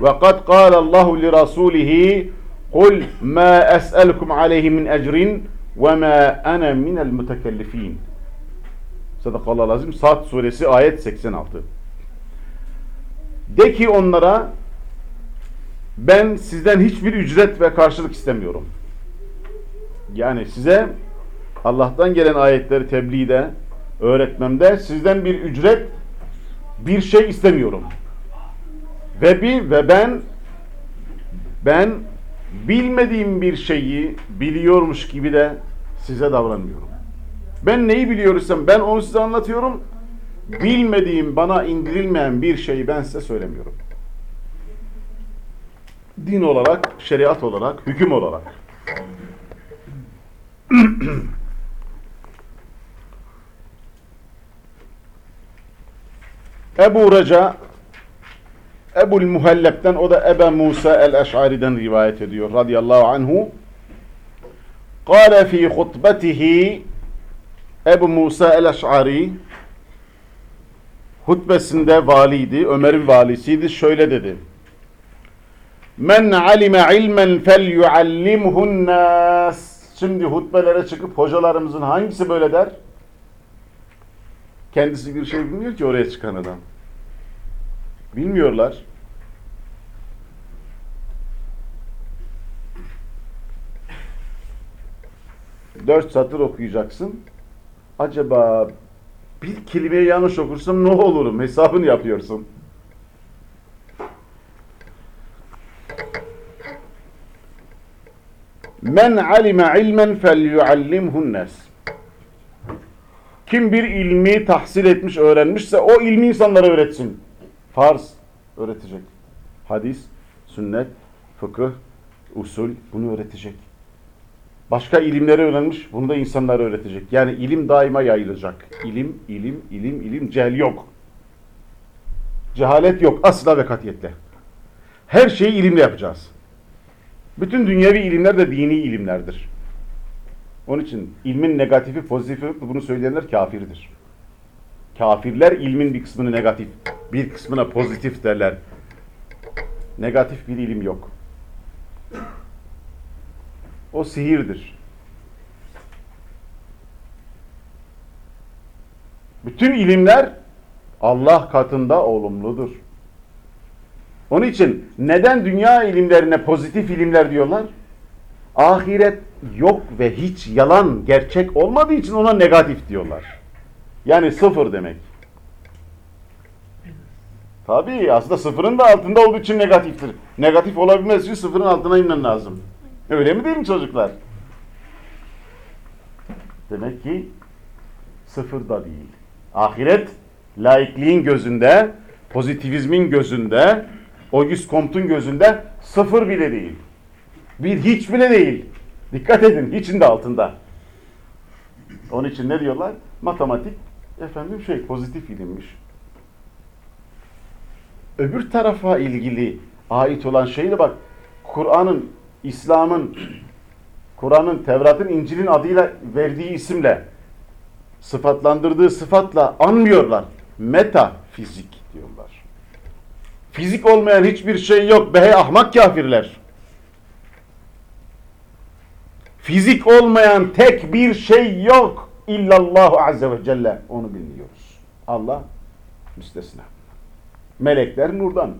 Ve kad kâle Allahu li rasulihi kul ma es'elukum aleyhi min ecrin ve ma ana minel mutekellifin. Sadakallahu lazım. Saat suresi ayet 86. De ki onlara ben sizden hiçbir ücret ve karşılık istemiyorum. Yani size Allah'tan gelen ayetleri tebliğde, öğretmemde sizden bir ücret, bir şey istemiyorum. Ve bir ve ben ben bilmediğim bir şeyi biliyormuş gibi de size davranmıyorum. Ben neyi biliyorsam ben onu size anlatıyorum. Bilmediğim, bana indirilmeyen bir şeyi ben size söylemiyorum din olarak, şeriat olarak, hüküm olarak. Ebu Reca Ebul Muhelleb'den o da Ebe Musa el-Eş'ari'den rivayet ediyor radıyallahu anhu. Kale fi hutbetihi Ebu Musa el-Eş'ari hutbesinde valiydi, Ömer'in valisiydi. Şöyle dedi. Men alime ilmen fel yuallimhun nas. Şimdi hutbelere çıkıp hocalarımızın hangisi böyle der? Kendisi bir şey bilmiyor ki oraya çıkan adam. Bilmiyorlar. Dört satır okuyacaksın. Acaba bir kelimeyi yanlış okursam ne olurum? Hesabını yapıyorsun. Men alime ilmen felyuallimhun nes. Kim bir ilmi tahsil etmiş, öğrenmişse o ilmi insanlara öğretsin. Farz öğretecek. Hadis, sünnet, fıkıh, usul bunu öğretecek. Başka ilimleri öğrenmiş, bunu da insanlara öğretecek. Yani ilim daima yayılacak. İlim, ilim, ilim, ilim, cehil yok. Cehalet yok asla ve katiyetle. Her şeyi ilimle yapacağız. Bütün dünyevi ilimler de dini ilimlerdir. Onun için ilmin negatifi, pozitifi bunu söyleyenler kafirdir. Kafirler ilmin bir kısmını negatif, bir kısmına pozitif derler. Negatif bir ilim yok. O sihirdir. Bütün ilimler Allah katında olumludur. Onun için neden dünya ilimlerine pozitif ilimler diyorlar? Ahiret yok ve hiç yalan, gerçek olmadığı için ona negatif diyorlar. Yani sıfır demek. Tabii aslında sıfırın da altında olduğu için negatiftir. Negatif olabilmesi için sıfırın altına inmen lazım. Öyle mi değil mi çocuklar? Demek ki sıfır da değil. Ahiret laikliğin gözünde, pozitivizmin gözünde, Auguste Comte'un gözünde sıfır bile değil. Bir hiç bile değil. Dikkat edin, hiçin de altında. Onun için ne diyorlar? Matematik efendim şey pozitif ilimmiş. Öbür tarafa ilgili ait olan şeyle bak Kur'an'ın, İslam'ın, Kur'an'ın, Tevrat'ın, İncil'in adıyla verdiği isimle sıfatlandırdığı sıfatla anmıyorlar. Metafizik diyorlar. Fizik olmayan hiçbir şey yok. Be ahmak kafirler. Fizik olmayan tek bir şey yok. İllallahu azze ve celle. Onu biliyoruz. Allah müstesna. Melekler nurdan.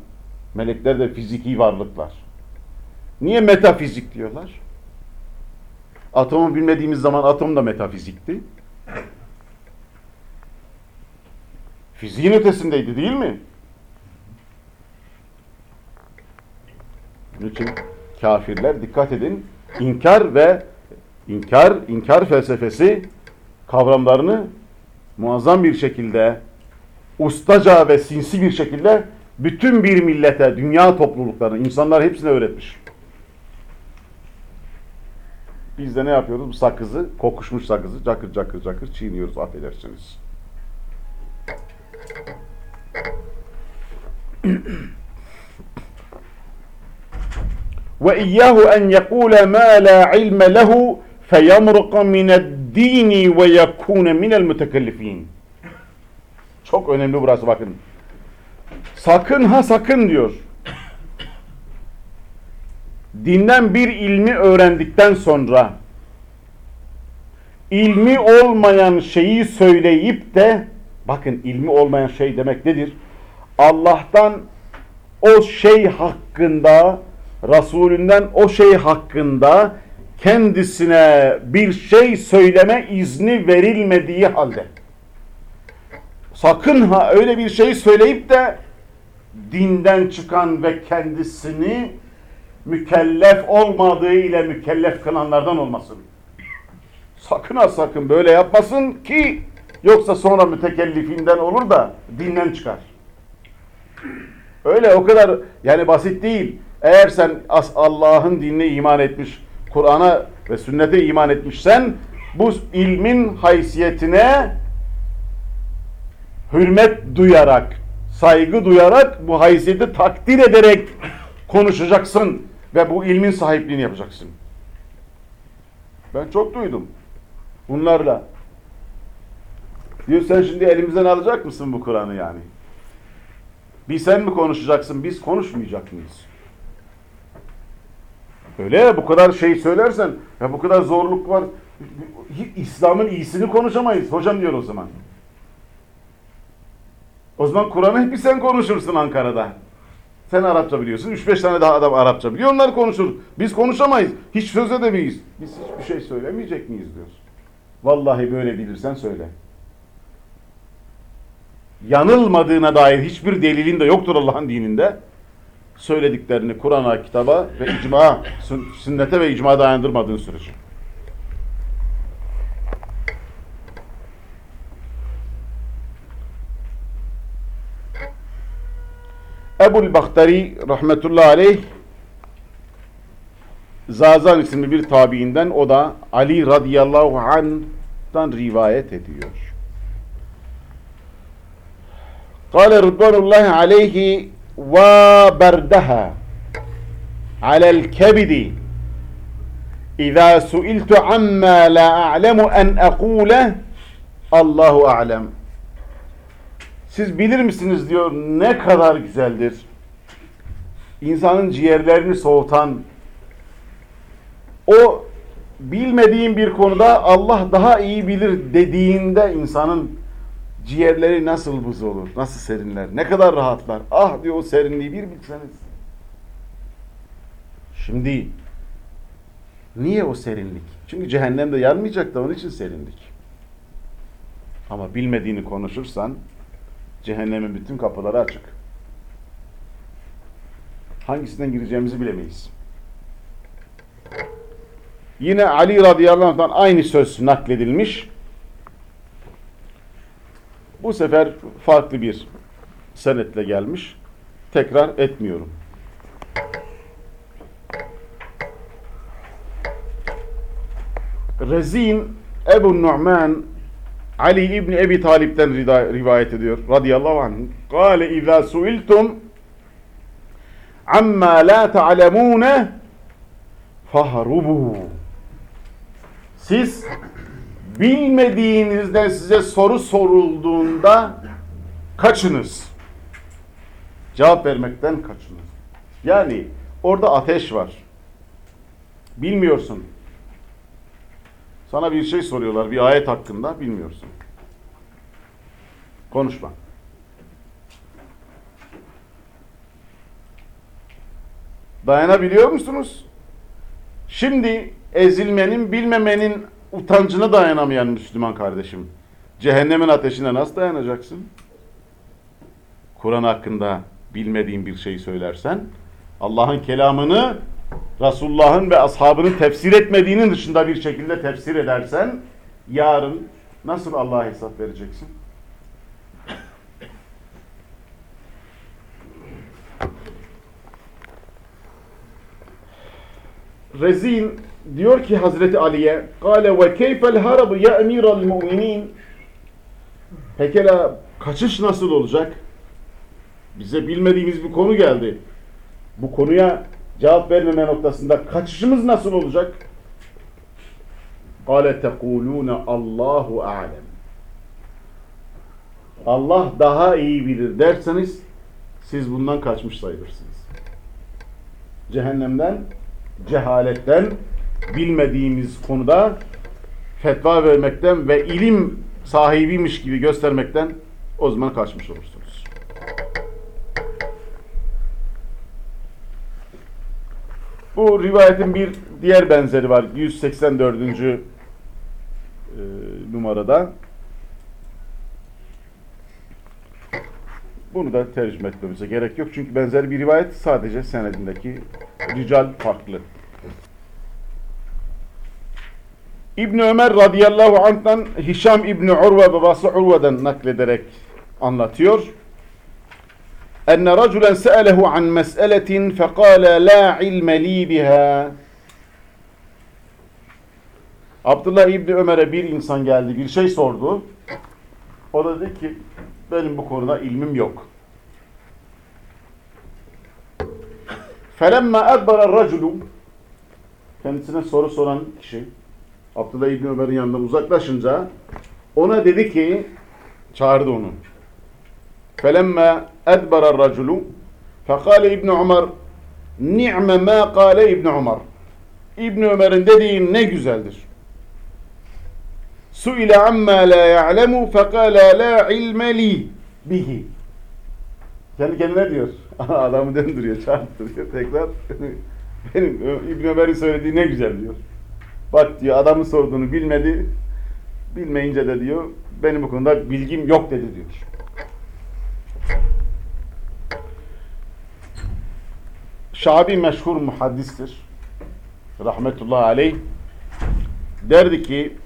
Melekler de fiziki varlıklar. Niye metafizik diyorlar? Atomu bilmediğimiz zaman atom da metafizikti. Fiziğin ötesindeydi değil mi? Bunun için kafirler dikkat edin inkar ve inkar, inkar felsefesi kavramlarını muazzam bir şekilde ustaca ve sinsi bir şekilde bütün bir millete, dünya topluluklarına, insanlar hepsine öğretmiş. Biz de ne yapıyoruz? Bu sakızı, kokuşmuş sakızı cakır cakır cakır çiğniyoruz affedersiniz. ve iyyahu en yekule ma la ilme lehu feyamruqa mine'd-dini ve yekune minel mutekellifin. Çok önemli burası bakın. Sakın ha sakın diyor. Dinden bir ilmi öğrendikten sonra ilmi olmayan şeyi söyleyip de bakın ilmi olmayan şey demek nedir? Allah'tan o şey hakkında Resulünden o şey hakkında kendisine bir şey söyleme izni verilmediği halde sakın ha öyle bir şey söyleyip de dinden çıkan ve kendisini mükellef olmadığı ile mükellef kılanlardan olmasın. Sakın ha sakın böyle yapmasın ki yoksa sonra mütekellifinden olur da dinden çıkar. Öyle o kadar yani basit değil. Eğer sen Allah'ın dinine iman etmiş, Kur'an'a ve sünnete iman etmişsen bu ilmin haysiyetine hürmet duyarak, saygı duyarak bu haysiyeti takdir ederek konuşacaksın ve bu ilmin sahipliğini yapacaksın. Ben çok duydum bunlarla. Diyor sen şimdi elimizden alacak mısın bu Kur'an'ı yani? Bir sen mi konuşacaksın, biz konuşmayacak mıyız? Öyle ya bu kadar şey söylersen, ya bu kadar zorluk var, İslam'ın iyisini konuşamayız. Hocam diyor o zaman. O zaman Kur'an'ı hep sen konuşursun Ankara'da. Sen Arapça biliyorsun. 3-5 tane daha adam Arapça biliyor. Onlar konuşur. Biz konuşamayız. Hiç söz edemeyiz. Biz hiçbir şey söylemeyecek miyiz diyor. Vallahi böyle bilirsen söyle. Yanılmadığına dair hiçbir delilin de yoktur Allah'ın dininde. Söylediklerini Kur'an'a, kitaba ve icma, sünnete ve icma dayandırmadığın sürece. Ebul Bahtari rahmetullahi aleyh Zazan isimli bir tabiinden o da Ali radıyallahu anh'tan rivayet ediyor. Kale Rıdvanullahi aleyhi berdeha alel kebidi İzâ suiltu amma la a'lemu en ekûle Allahu a'lem siz bilir misiniz diyor ne kadar güzeldir. İnsanın ciğerlerini soğutan o bilmediğin bir konuda Allah daha iyi bilir dediğinde insanın ciğerleri nasıl buz olur, nasıl serinler, ne kadar rahatlar. Ah diyor o serinliği bir bilseniz. Şimdi niye o serinlik? Çünkü cehennemde yanmayacak da onun için serinlik. Ama bilmediğini konuşursan Cehennemin bütün kapıları açık. Hangisinden gireceğimizi bilemeyiz. Yine Ali radıyallahu anh'tan aynı söz nakledilmiş. Bu sefer farklı bir senetle gelmiş. Tekrar etmiyorum. Rezin Ebu Nu'man Ali İbni Ebi Talip'ten rivayet ediyor radıyallahu anh. Kale izâ suiltum amma la ta'lemûne fahrubu. Siz bilmediğinizden size soru sorulduğunda kaçınız. Cevap vermekten kaçınız. Yani orada ateş var. Bilmiyorsun. Sana bir şey soruyorlar bir ayet hakkında bilmiyorsun. Konuşma. Dayanabiliyor musunuz? Şimdi ezilmenin, bilmemenin utancına dayanamayan Müslüman kardeşim. Cehennemin ateşine nasıl dayanacaksın? Kur'an hakkında bilmediğin bir şey söylersen, Allah'ın kelamını Resulullah'ın ve ashabının tefsir etmediğinin dışında bir şekilde tefsir edersen yarın nasıl Allah'a hesap vereceksin? Rezin diyor ki Hazreti Ali'ye Kale ve keyfel harabu ya emiral mu'minin Pekala kaçış nasıl olacak? Bize bilmediğimiz bir konu geldi. Bu konuya cevap vermeme noktasında kaçışımız nasıl olacak? Kale tekulune Allahu alem. Allah daha iyi bilir derseniz siz bundan kaçmış sayılırsınız. Cehennemden, cehaletten, bilmediğimiz konuda fetva vermekten ve ilim sahibiymiş gibi göstermekten o zaman kaçmış olursunuz. Bu rivayetin bir diğer benzeri var. 184. E, numarada. Bunu da tercüme etmemize gerek yok. Çünkü benzer bir rivayet sadece senedindeki rical farklı. İbn Ömer radıyallahu anh'tan Hişam İbni Urve babası Urve'den naklederek anlatıyor. Enne raculen se'elehu an mes'eletin fekale la ilme li biha. Abdullah İbni Ömer'e bir insan geldi, bir şey sordu. O da dedi ki, benim bu konuda ilmim yok. فَلَمَّا اَدْبَرَ الرَّجُلُ Kendisine soru soran kişi, Abdullah İbni Ömer'in yanından uzaklaşınca ona dedi ki çağırdı onu. Felemme edbara raculu fekale İbni Ömer ni'me ma kale İbni Ömer İbni Ömer'in dediği ne güzeldir. Su'ile amma la ya'lemu fekale la ilme li bihi. Kendi kendine diyor. Adamı döndürüyor, çarptırıyor tekrar. Benim İbn Ömer'in söylediği ne güzel diyor. Bak diyor adamın sorduğunu bilmedi. Bilmeyince de diyor benim bu konuda bilgim yok dedi diyor. Şabi meşhur muhaddistir. Rahmetullahi aleyh. Derdi ki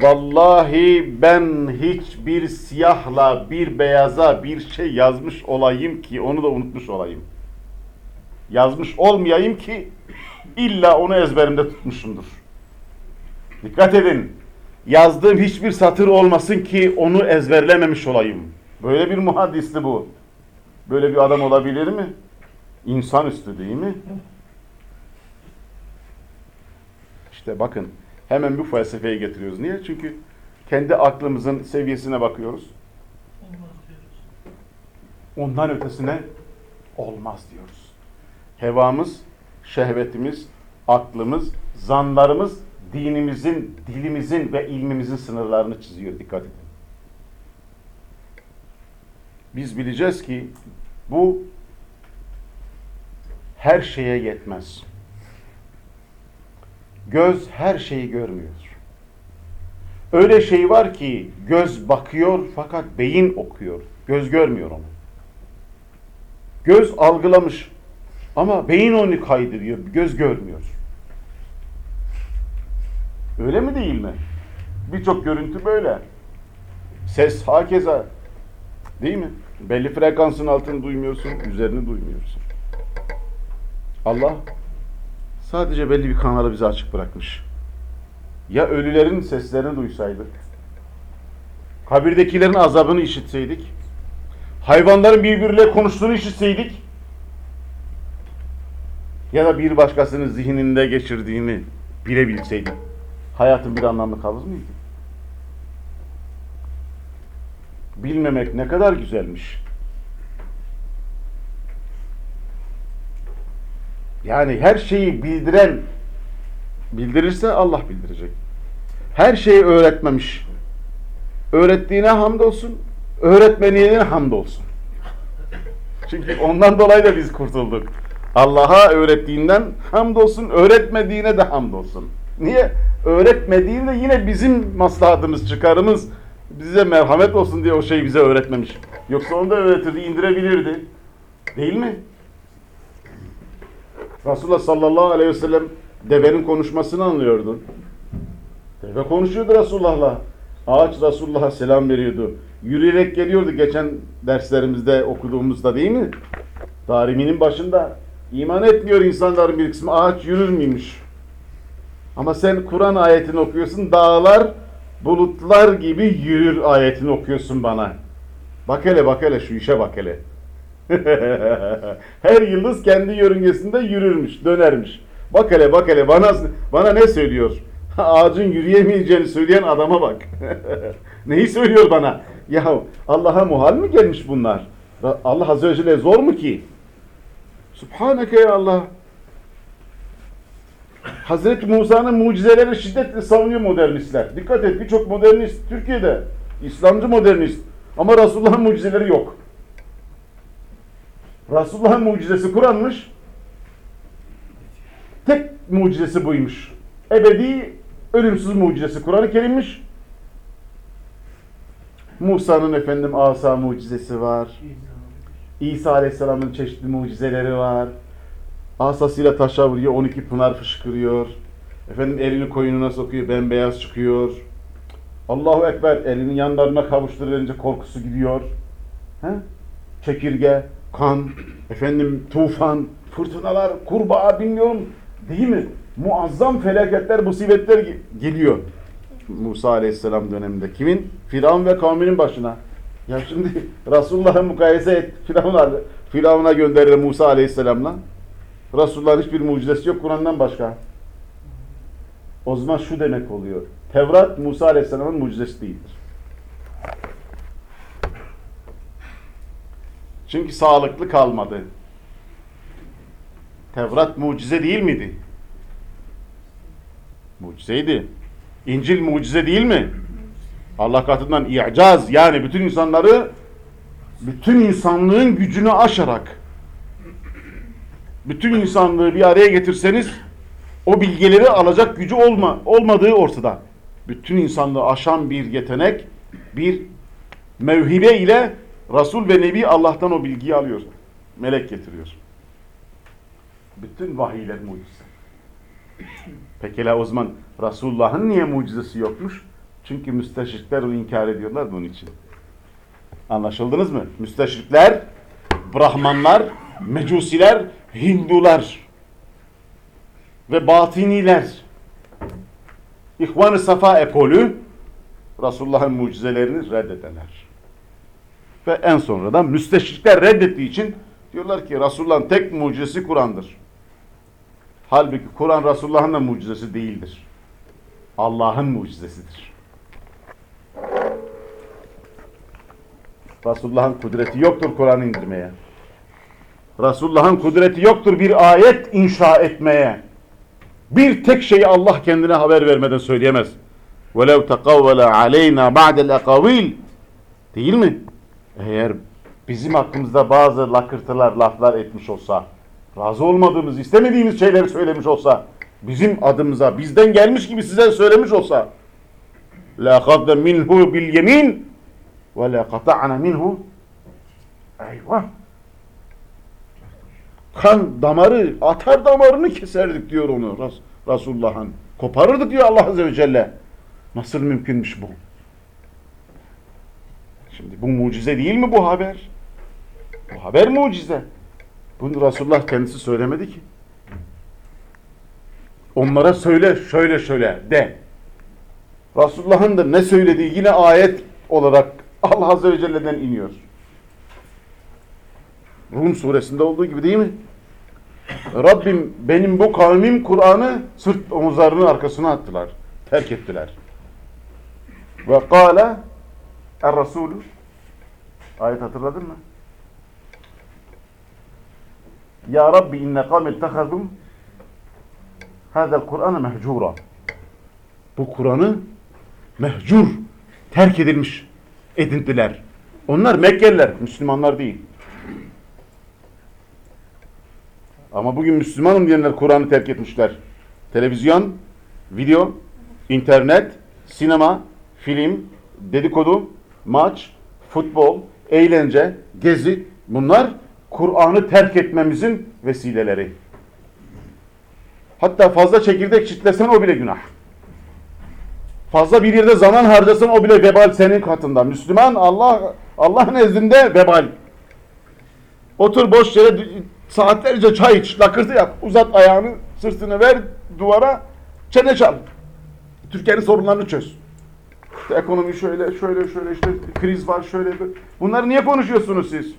Vallahi ben hiçbir siyahla bir beyaza bir şey yazmış olayım ki onu da unutmuş olayım. Yazmış olmayayım ki illa onu ezberimde tutmuşumdur. Dikkat edin. Yazdığım hiçbir satır olmasın ki onu ezberlememiş olayım. Böyle bir muhaddisti bu. Böyle bir adam olabilir mi? İnsanüstü değil mi? İşte bakın hemen bu felsefeyi getiriyoruz. Niye? Çünkü kendi aklımızın seviyesine bakıyoruz. Ondan ötesine olmaz diyoruz. Hevamız, şehvetimiz, aklımız, zanlarımız dinimizin, dilimizin ve ilmimizin sınırlarını çiziyor. Dikkat edin. Biz bileceğiz ki bu her şeye yetmez. Göz her şeyi görmüyor. Öyle şey var ki göz bakıyor fakat beyin okuyor. Göz görmüyor onu. Göz algılamış ama beyin onu kaydediyor. Göz görmüyor. Öyle mi değil mi? Birçok görüntü böyle. Ses hakeza. Değil mi? Belli frekansın altını duymuyorsun, üzerini duymuyorsun. Allah sadece belli bir kanalı bize açık bırakmış. Ya ölülerin seslerini duysaydık, kabirdekilerin azabını işitseydik, hayvanların birbiriyle konuştuğunu işitseydik, ya da bir başkasının zihninde geçirdiğini bilebilseydik, hayatın bir anlamı kalır mıydı? Bilmemek ne kadar güzelmiş. Yani her şeyi bildiren bildirirse Allah bildirecek. Her şeyi öğretmemiş. Öğrettiğine hamdolsun, öğretmediğine hamdolsun. Çünkü ondan dolayı da biz kurtulduk. Allah'a öğrettiğinden hamdolsun, öğretmediğine de hamdolsun. Niye? Öğretmediğinde yine bizim maslahatımız, çıkarımız bize merhamet olsun diye o şeyi bize öğretmemiş. Yoksa onu da öğretirdi, indirebilirdi. Değil mi? Resulullah sallallahu aleyhi ve sellem devenin konuşmasını anlıyordu. Deve konuşuyordu Resulullah'la. Ağaç Resulullah'a selam veriyordu. Yürüyerek geliyordu geçen derslerimizde okuduğumuzda değil mi? Dariminin başında iman etmiyor insanların bir kısmı. Ağaç yürür müymüş? Ama sen Kur'an ayetini okuyorsun. Dağlar bulutlar gibi yürür ayetini okuyorsun bana. Bak hele bak hele şu işe bak hele. Her yıldız kendi yörüngesinde yürürmüş, dönermiş. Bak hele bak hele bana bana ne söylüyor? Ağacın yürüyemeyeceğini söyleyen adama bak. Neyi söylüyor bana? Ya Allah'a muhal mi gelmiş bunlar? Allah Azze ve Celle zor mu ki? Subhaneke ya Allah. Hazreti Musa'nın mucizeleri şiddetle savunuyor modernistler. Dikkat et birçok modernist Türkiye'de İslamcı modernist ama Resulullah'ın mucizeleri yok. Resulullah'ın mucizesi Kur'an'mış. Tek mucizesi buymuş. Ebedi, ölümsüz mucizesi Kur'an-ı Kerim'miş. Musa'nın efendim asa mucizesi var. İsa Aleyhisselam'ın çeşitli mucizeleri var. Asasıyla taşa vuruyor, 12 pınar fışkırıyor. Efendim elini koyununa sokuyor, bembeyaz çıkıyor. Allahu Ekber, elinin yanlarına kavuşturulince korkusu gidiyor. He? Çekirge, kan, efendim tufan, fırtınalar, kurbağa bilmiyorum değil mi? Muazzam felaketler, musibetler geliyor. Musa Aleyhisselam döneminde. Kimin? Firavun ve kavminin başına. Ya şimdi Resulullah'ı mukayese et. Firavun'a, Firavun'a gönderir Musa Aleyhisselam'la. Resulullah'ın hiçbir mucizesi yok Kur'an'dan başka. O zaman şu demek oluyor. Tevrat Musa Aleyhisselam'ın mucizesi değildir. Çünkü sağlıklı kalmadı. Tevrat mucize değil miydi? Mucizeydi. İncil mucize değil mi? Allah katından i'caz yani bütün insanları bütün insanlığın gücünü aşarak bütün insanlığı bir araya getirseniz o bilgileri alacak gücü olma, olmadığı ortada. Bütün insanlığı aşan bir yetenek, bir mevhibe ile Resul ve Nebi Allah'tan o bilgiyi alıyor. Melek getiriyor. Bütün vahiyler mucize. Pekala o zaman Resulullah'ın niye mucizesi yokmuş? Çünkü müsteşrikler onu inkar ediyorlar bunun için. Anlaşıldınız mı? Müsteşrikler, Brahmanlar, Mecusiler, Hindular ve Batiniler. İhvan-ı Safa ekolü Resulullah'ın mucizelerini reddedenler. Ve en sonra da müsteşrikler reddettiği için diyorlar ki Resulullah'ın tek mucizesi Kur'an'dır. Halbuki Kur'an Resulullah'ın da mucizesi değildir. Allah'ın mucizesidir. Resulullah'ın kudreti yoktur Kur'an indirmeye. Resulullah'ın kudreti yoktur bir ayet inşa etmeye. Bir tek şeyi Allah kendine haber vermeden söyleyemez. وَلَوْ تَقَوَّلَ عَلَيْنَا بَعْدَ الْاَقَوِيلِ Değil mi? Eğer bizim hakkımızda bazı lakırtılar, laflar etmiş olsa, razı olmadığımız, istemediğimiz şeyleri söylemiş olsa, bizim adımıza, bizden gelmiş gibi size söylemiş olsa, لَا خَضَّ مِنْهُ بِالْيَمِينَ وَلَا قَطَعْنَا minhu Eyvah! Kan damarı, atar damarını keserdik diyor onu Res Resulullah'ın. Koparırdık diyor Allah Azze ve Celle. Nasıl mümkünmüş bu? Şimdi bu mucize değil mi bu haber? Bu haber mucize. Bunu Resulullah kendisi söylemedi ki. Onlara söyle, şöyle şöyle de. Resulullah'ın da ne söylediği yine ayet olarak Allah Azze ve Celle'den iniyor. Rum suresinde olduğu gibi değil mi? Rabbim benim bu kavmim Kur'an'ı sırt omuzlarının arkasına attılar. Terk ettiler. Ve kâle Er-Resulü Ayet hatırladın mı? Ya Rabbi inne kavmi ittehazum Hâzel Kur'an'ı mehcura Bu Kur'an'ı mehcur terk edilmiş edindiler. Onlar Mekkeliler, Müslümanlar değil. Ama bugün Müslümanım diyenler Kur'an'ı terk etmişler. Televizyon, video, internet, sinema, film, dedikodu, maç, futbol, eğlence, gezi bunlar Kur'an'ı terk etmemizin vesileleri. Hatta fazla çekirdek çitlesen o bile günah. Fazla bir yerde zaman harcasan o bile vebal senin katında. Müslüman Allah Allah nezdinde vebal. Otur boş yere saatlerce çay iç, lakırtı yap. Uzat ayağını, sırtını ver duvara, çene çal. Türkiye'nin sorunlarını çöz. İşte ekonomi şöyle, şöyle, şöyle işte kriz var, şöyle. Bunları niye konuşuyorsunuz siz?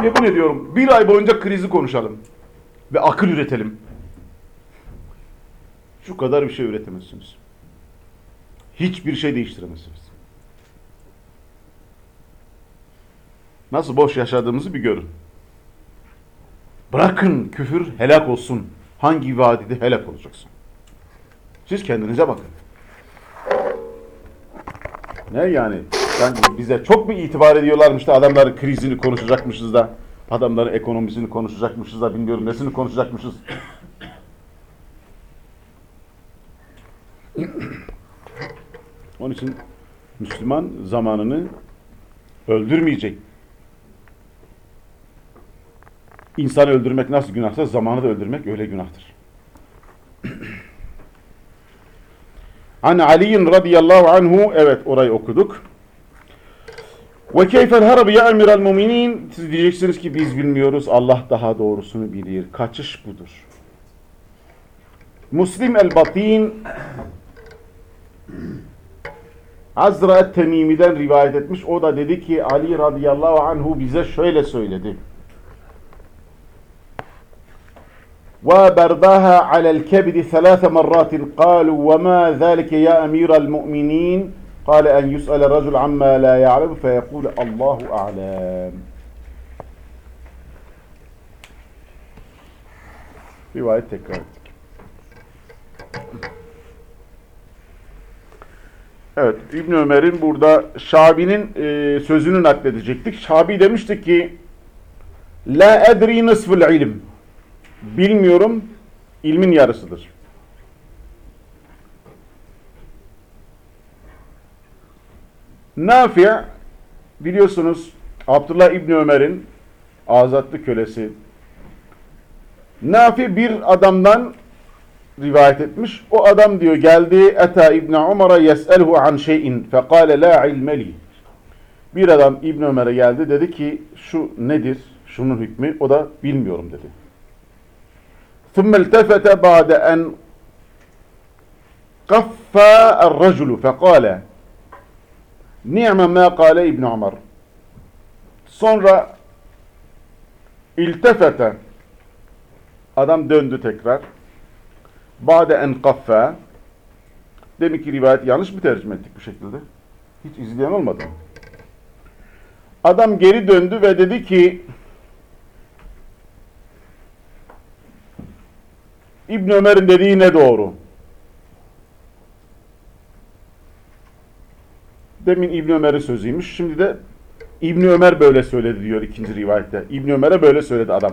Niye bu ne diyorum? Bir ay boyunca krizi konuşalım. Ve akıl üretelim. Şu kadar bir şey üretemezsiniz. Hiçbir şey değiştiremezsiniz. Nasıl boş yaşadığımızı bir görün. Bırakın küfür helak olsun. Hangi vadide helak olacaksın? Siz kendinize bakın. Ne yani? Sanki bize çok mu itibar ediyorlarmış da adamların krizini konuşacakmışız da adamların ekonomisini konuşacakmışız da bilmiyorum nesini konuşacakmışız. Onun için Müslüman zamanını öldürmeyecek. İnsanı öldürmek nasıl günahsa zamanı da öldürmek öyle günahtır. An Ali'in radıyallahu anhu evet orayı okuduk. Ve keyfel harbi ya emiral muminin siz diyeceksiniz ki biz bilmiyoruz Allah daha doğrusunu bilir. Kaçış budur. Muslim el-Batin Azra et-Temimi'den rivayet etmiş. O da dedi ki Ali radıyallahu anhu bize şöyle söyledi. وبرداها على الكبد ثلاث مرات قالوا وما ذلك يا أمير المؤمنين قال أن يسأل الرجل عما لا يعلم فيقول الله أعلم tekrar ettik. Evet, İbn Ömer'in burada Şabi'nin e, sözünü nakledecektik. Şabi demişti ki La edri nisful ilim. Bilmiyorum, ilmin yarısıdır. Nafi biliyorsunuz Abdullah İbni Ömer'in azatlı kölesi. Nafi bir adamdan rivayet etmiş. O adam diyor geldi Eta İbni Umar'a yes'elhu an şeyin fekale la ilmeli. Bir adam İbni Ömer'e geldi dedi ki şu nedir? Şunun hükmü. O da bilmiyorum dedi. ثُمَّ الْتَفَتَ بَعْدَ أَنْ قَفَّى الرَّجُلُ فَقَالَ Ni'me ma kâle İbn Ömer. Sonra iltefete adam döndü tekrar. Bade en kaffe demek ki rivayet yanlış mı tercüme ettik bu şekilde? Hiç izleyen olmadı. Adam geri döndü ve dedi ki İbn Ömer'in dediği ne doğru? Demin İbn Ömer'in sözüymüş. Şimdi de İbn Ömer böyle söyledi diyor ikinci rivayette. İbn Ömer'e böyle söyledi adam.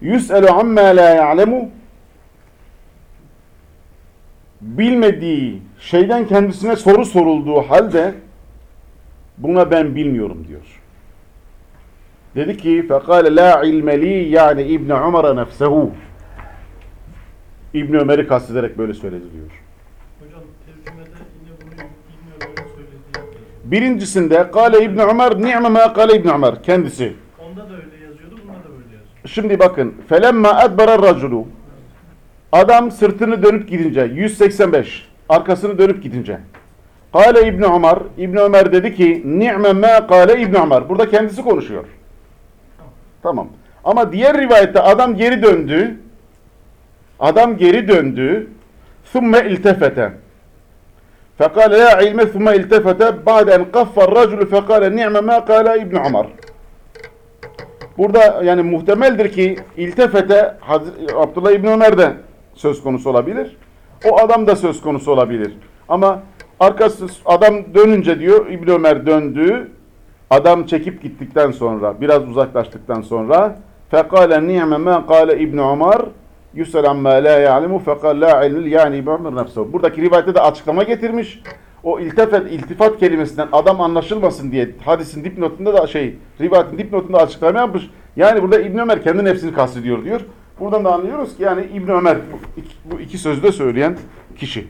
Yüs'elu amma la ya'lemu bilmediği şeyden kendisine soru sorulduğu halde buna ben bilmiyorum diyor. Dedi ki fekale la ilmeli yani İbn Ömer'e nefsehu İbn Ömer'i kastederek böyle söyledi diyor.
Hocam tercümede yine bunu bilmiyorum öyle söylediği yazıyor.
Birincisinde kale İbn Ömer ni'me ma kale İbn Ömer kendisi.
Onda da öyle yazıyordu, bunda da böyle yazıyor.
Şimdi bakın felemma edbara raculu Adam sırtını dönüp gidince 185 arkasını dönüp gidince Kale İbn Ömer İbn Ömer dedi ki ni'me ma kale İbn Ömer. Burada kendisi konuşuyor. Tamam. Ama diğer rivayette adam geri döndü. Adam geri döndü. Thumme iltefete. Fekale ya ilme thumme iltefete ba'den kaffar racülü fekale ni'me ma kale İbn Ömer. Burada yani muhtemeldir ki iltefete Abdullah İbn Ömer söz konusu olabilir. O adam da söz konusu olabilir. Ama arkası adam dönünce diyor İbni Ömer döndü. Adam çekip gittikten sonra biraz uzaklaştıktan sonra fekale ni'me ma kale İbni Ömer yusel amma la ya'lemu fekal la yani İbni Ömer. Buradaki rivayette de açıklama getirmiş. O iltefet, iltifat kelimesinden adam anlaşılmasın diye hadisin dipnotunda da şey, rivayetin dipnotunda açıklama yapmış. Yani burada İbn Ömer kendi nefsini kastediyor diyor. Buradan da anlıyoruz ki yani İbn Ömer bu iki, bu iki sözü de söyleyen kişi.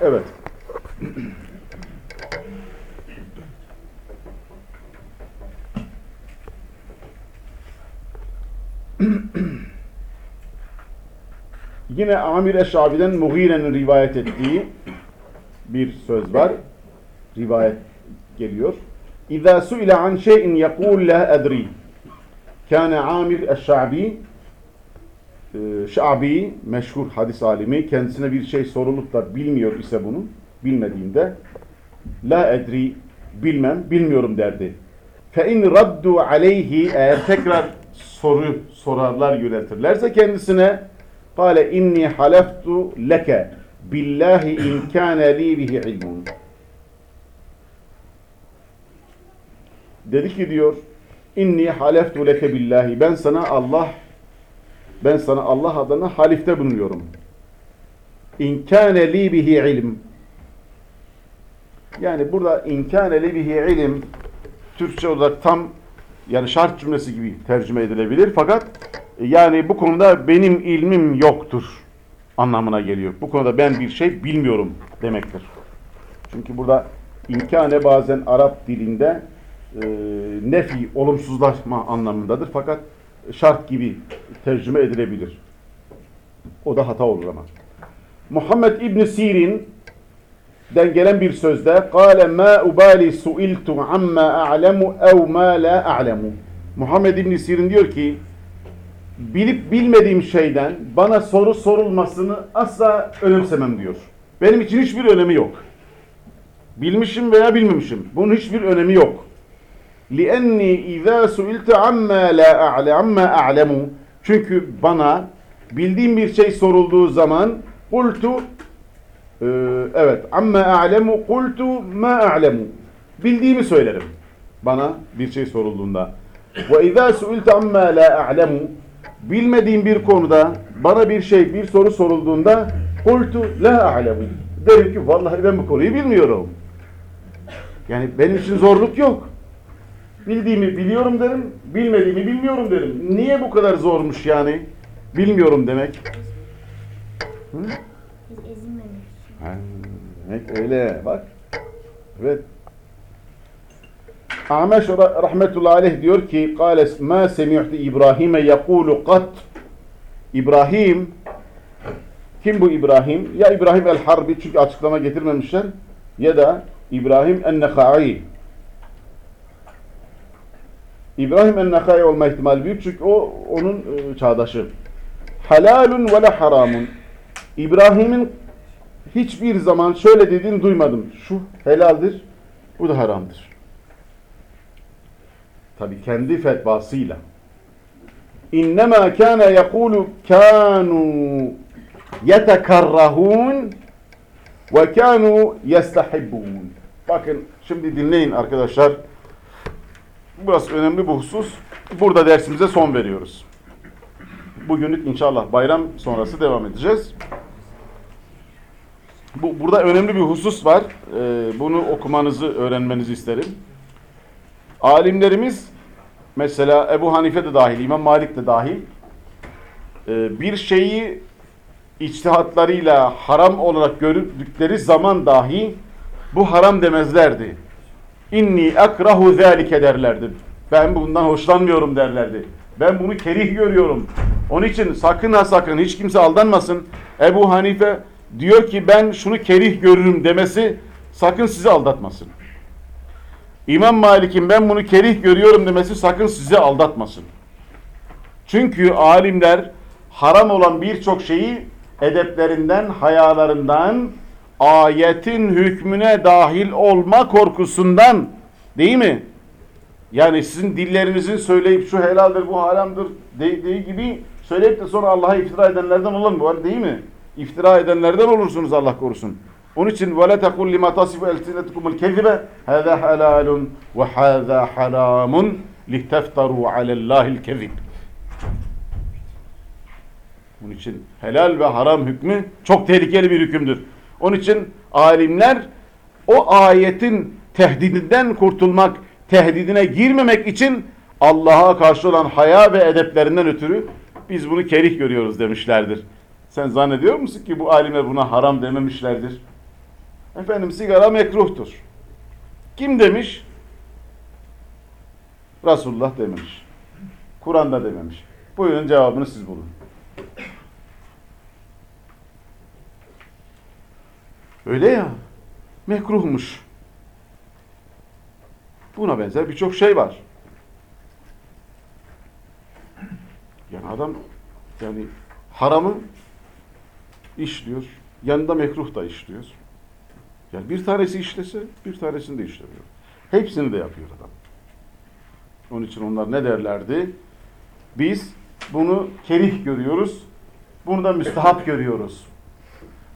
evet. Yine Amir Eşabi'den Mughire'nin rivayet ettiği bir söz var. Rivayet geliyor. İza su'ile an şey'in yekul la edri. Kâne Amir Eşşa'bi e, Şa'bi meşhur hadis alimi kendisine bir şey sorulup da bilmiyor ise bunu bilmediğinde la edri bilmem bilmiyorum derdi. Fe in raddu aleyhi eğer tekrar soru sorarlar yöneltirlerse kendisine kâle inni haleftu leke billahi in kâne li bihi ilmun. Dedi ki diyor inni haleftu leke billahi ben sana Allah ben sana Allah adına halifte bulunuyorum. İn kâne li bihi ilm. Yani burada in kâne li bihi ilm Türkçe olarak tam yani şart cümlesi gibi tercüme edilebilir fakat yani bu konuda benim ilmim yoktur anlamına geliyor. Bu konuda ben bir şey bilmiyorum demektir. Çünkü burada imkane bazen Arap dilinde e, e, nefi, olumsuzlaşma anlamındadır. Fakat şart gibi tercüme edilebilir. O da hata olur ama. Muhammed İbn Sirin den gelen bir sözde "Kale ma ubali suiltu amma a'lemu ev ma la a'lemu." Muhammed İbn Sirin diyor ki bilip bilmediğim şeyden bana soru sorulmasını asla önemsemem diyor. Benim için hiçbir önemi yok. Bilmişim veya bilmemişim. Bunun hiçbir önemi yok. لِأَنِّي اِذَا سُئِلْتَ عَمَّا لَا أَعْلَ عَمَّا أَعْلَمُ Çünkü bana bildiğim bir şey sorulduğu zaman قُلْتُ Ee, evet. Amma a'lemu kultu ma a'lemu. Bildiğimi söylerim. Bana bir şey sorulduğunda. Ve izâ su'ilte amma la a'lemu. Bilmediğim bir konuda bana bir şey, bir soru sorulduğunda kultu la a'lemu. Derim ki vallahi ben bu konuyu bilmiyorum. Yani benim için zorluk yok. Bildiğimi biliyorum derim, bilmediğimi bilmiyorum derim. Niye bu kadar zormuş yani? Bilmiyorum demek. Hı?
Biz ezilmemek için.
Ha, demek öyle bak. Evet. Ameş ra- rahmetullahi aleyh diyor ki قال ما سمعت İbrahim'e يقول قط İbrahim kim bu İbrahim? Ya İbrahim el-Harbi çünkü açıklama getirmemişler ya da İbrahim en-Nekhai. İbrahim en-Nekhai olma ihtimali büyük çünkü o onun e, çağdaşı. Halalun ve haramun. İbrahim'in hiçbir zaman şöyle dediğini duymadım. Şu helaldir, bu da haramdır. Tabi kendi fetvasıyla. İnnemâ kâne yekûlu kânû yetekarrahûn ve kânû yestehibbûn. Bakın şimdi dinleyin arkadaşlar. Burası önemli bir husus. Burada dersimize son veriyoruz. Bugünlük inşallah bayram sonrası devam edeceğiz. Bu, burada önemli bir husus var. Ee, bunu okumanızı, öğrenmenizi isterim. Alimlerimiz, mesela Ebu Hanife de dahil, İmam Malik de dahil, e, bir şeyi içtihatlarıyla haram olarak gördükleri zaman dahi bu haram demezlerdi. İnni ekrahu zâlike derlerdi. Ben bundan hoşlanmıyorum derlerdi. Ben bunu kerih görüyorum. Onun için sakın ha sakın hiç kimse aldanmasın. Ebu Hanife diyor ki ben şunu kerih görürüm demesi sakın sizi aldatmasın. İmam Malik'in ben bunu kerih görüyorum demesi sakın sizi aldatmasın. Çünkü alimler haram olan birçok şeyi edeplerinden, hayalarından, ayetin hükmüne dahil olma korkusundan değil mi? Yani sizin dillerinizin söyleyip şu helaldir, bu haramdır dediği gibi söyleyip de sonra Allah'a iftira edenlerden olan bu değil mi? İftira edenlerden olursunuz Allah korusun. Onun için وَلَا تَقُلْ لِمَا تَصِفُ اَلْسِنَتُكُمُ الْكَذِبَ هَذَا حَلَالٌ وَهَذَا حَرَامٌ لِتَفْتَرُوا عَلَى اللّٰهِ الْكَذِبِ Onun için helal ve haram hükmü çok tehlikeli bir hükümdür. Onun için alimler o ayetin tehdidinden kurtulmak, tehdidine girmemek için Allah'a karşı olan haya ve edeplerinden ötürü biz bunu kerih görüyoruz demişlerdir. Sen zannediyor musun ki bu alimler buna haram dememişlerdir? Efendim sigara mekruhtur. Kim demiş? Resulullah dememiş. Kur'an'da dememiş. Buyurun cevabını siz bulun. Öyle ya. Mekruhmuş. Buna benzer birçok şey var. Yani adam yani haramı işliyor. Yanında mekruh da işliyor. Yani bir tanesi işlese bir tanesini de işlemiyor. Hepsini de yapıyor adam. Onun için onlar ne derlerdi? Biz bunu kerih görüyoruz. Bunu da müstahap görüyoruz.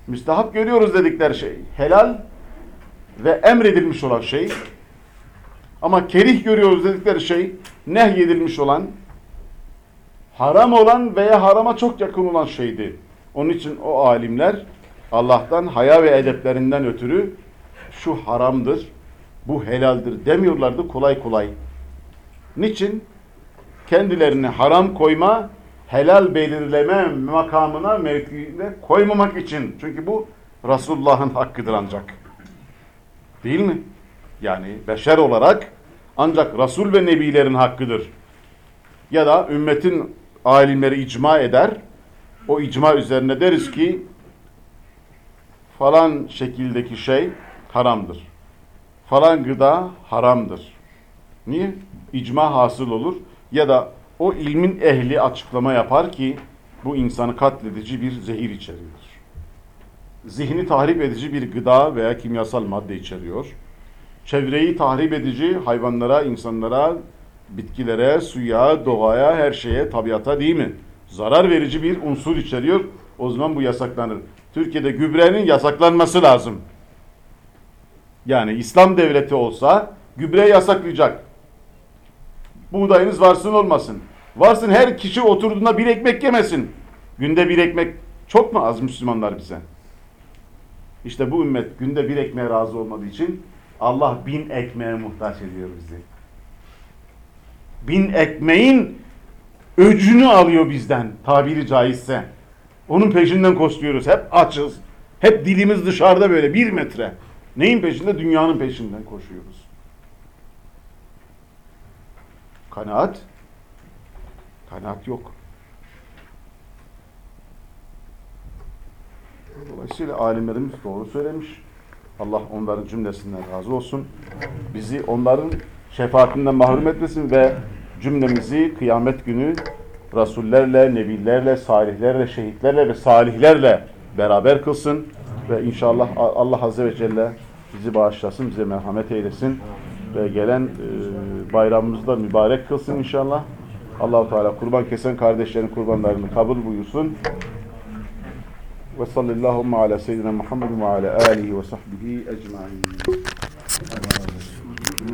Müstahap görüyoruz dedikleri şey helal ve emredilmiş olan şey. Ama kerih görüyoruz dedikleri şey nehyedilmiş olan, haram olan veya harama çok yakın olan şeydi. Onun için o alimler Allah'tan haya ve edeplerinden ötürü şu haramdır, bu helaldir demiyorlardı kolay kolay. Niçin? Kendilerini haram koyma, helal belirleme makamına, mevkiine koymamak için. Çünkü bu Resulullah'ın hakkıdır ancak. Değil mi? Yani beşer olarak ancak Resul ve Nebilerin hakkıdır. Ya da ümmetin alimleri icma eder. O icma üzerine deriz ki falan şekildeki şey haramdır. Falan gıda haramdır. Niye? İcma hasıl olur. Ya da o ilmin ehli açıklama yapar ki bu insanı katledici bir zehir içeriyor. Zihni tahrip edici bir gıda veya kimyasal madde içeriyor. Çevreyi tahrip edici hayvanlara, insanlara, bitkilere, suya, doğaya, her şeye, tabiata değil mi? Zarar verici bir unsur içeriyor. O zaman bu yasaklanır. Türkiye'de gübrenin yasaklanması lazım. Yani İslam devleti olsa gübre yasaklayacak. Buğdayınız varsın olmasın. Varsın her kişi oturduğunda bir ekmek yemesin. Günde bir ekmek çok mu az Müslümanlar bize? İşte bu ümmet günde bir ekmeğe razı olmadığı için Allah bin ekmeğe muhtaç ediyor bizi. Bin ekmeğin öcünü alıyor bizden tabiri caizse. Onun peşinden koşturuyoruz. Hep açız. Hep dilimiz dışarıda böyle bir metre. Neyin peşinde? Dünyanın peşinden koşuyoruz. Kanaat? Kanaat yok. Dolayısıyla alimlerimiz doğru söylemiş. Allah onların cümlesinden razı olsun. Bizi onların şefaatinden mahrum etmesin ve cümlemizi kıyamet günü rasullerle, nebilerle, salihlerle, şehitlerle ve salihlerle beraber kılsın. Ve inşallah Allah Azze ve Celle bizi bağışlasın, bize merhamet eylesin. Ve gelen e, bayramımızı da mübarek kılsın inşallah. Allahu Teala kurban kesen kardeşlerin kurbanlarını kabul buyursun. Ve sallallahu ala seyyidina Muhammed ve ala alihi ve sahbihi ecmaîn.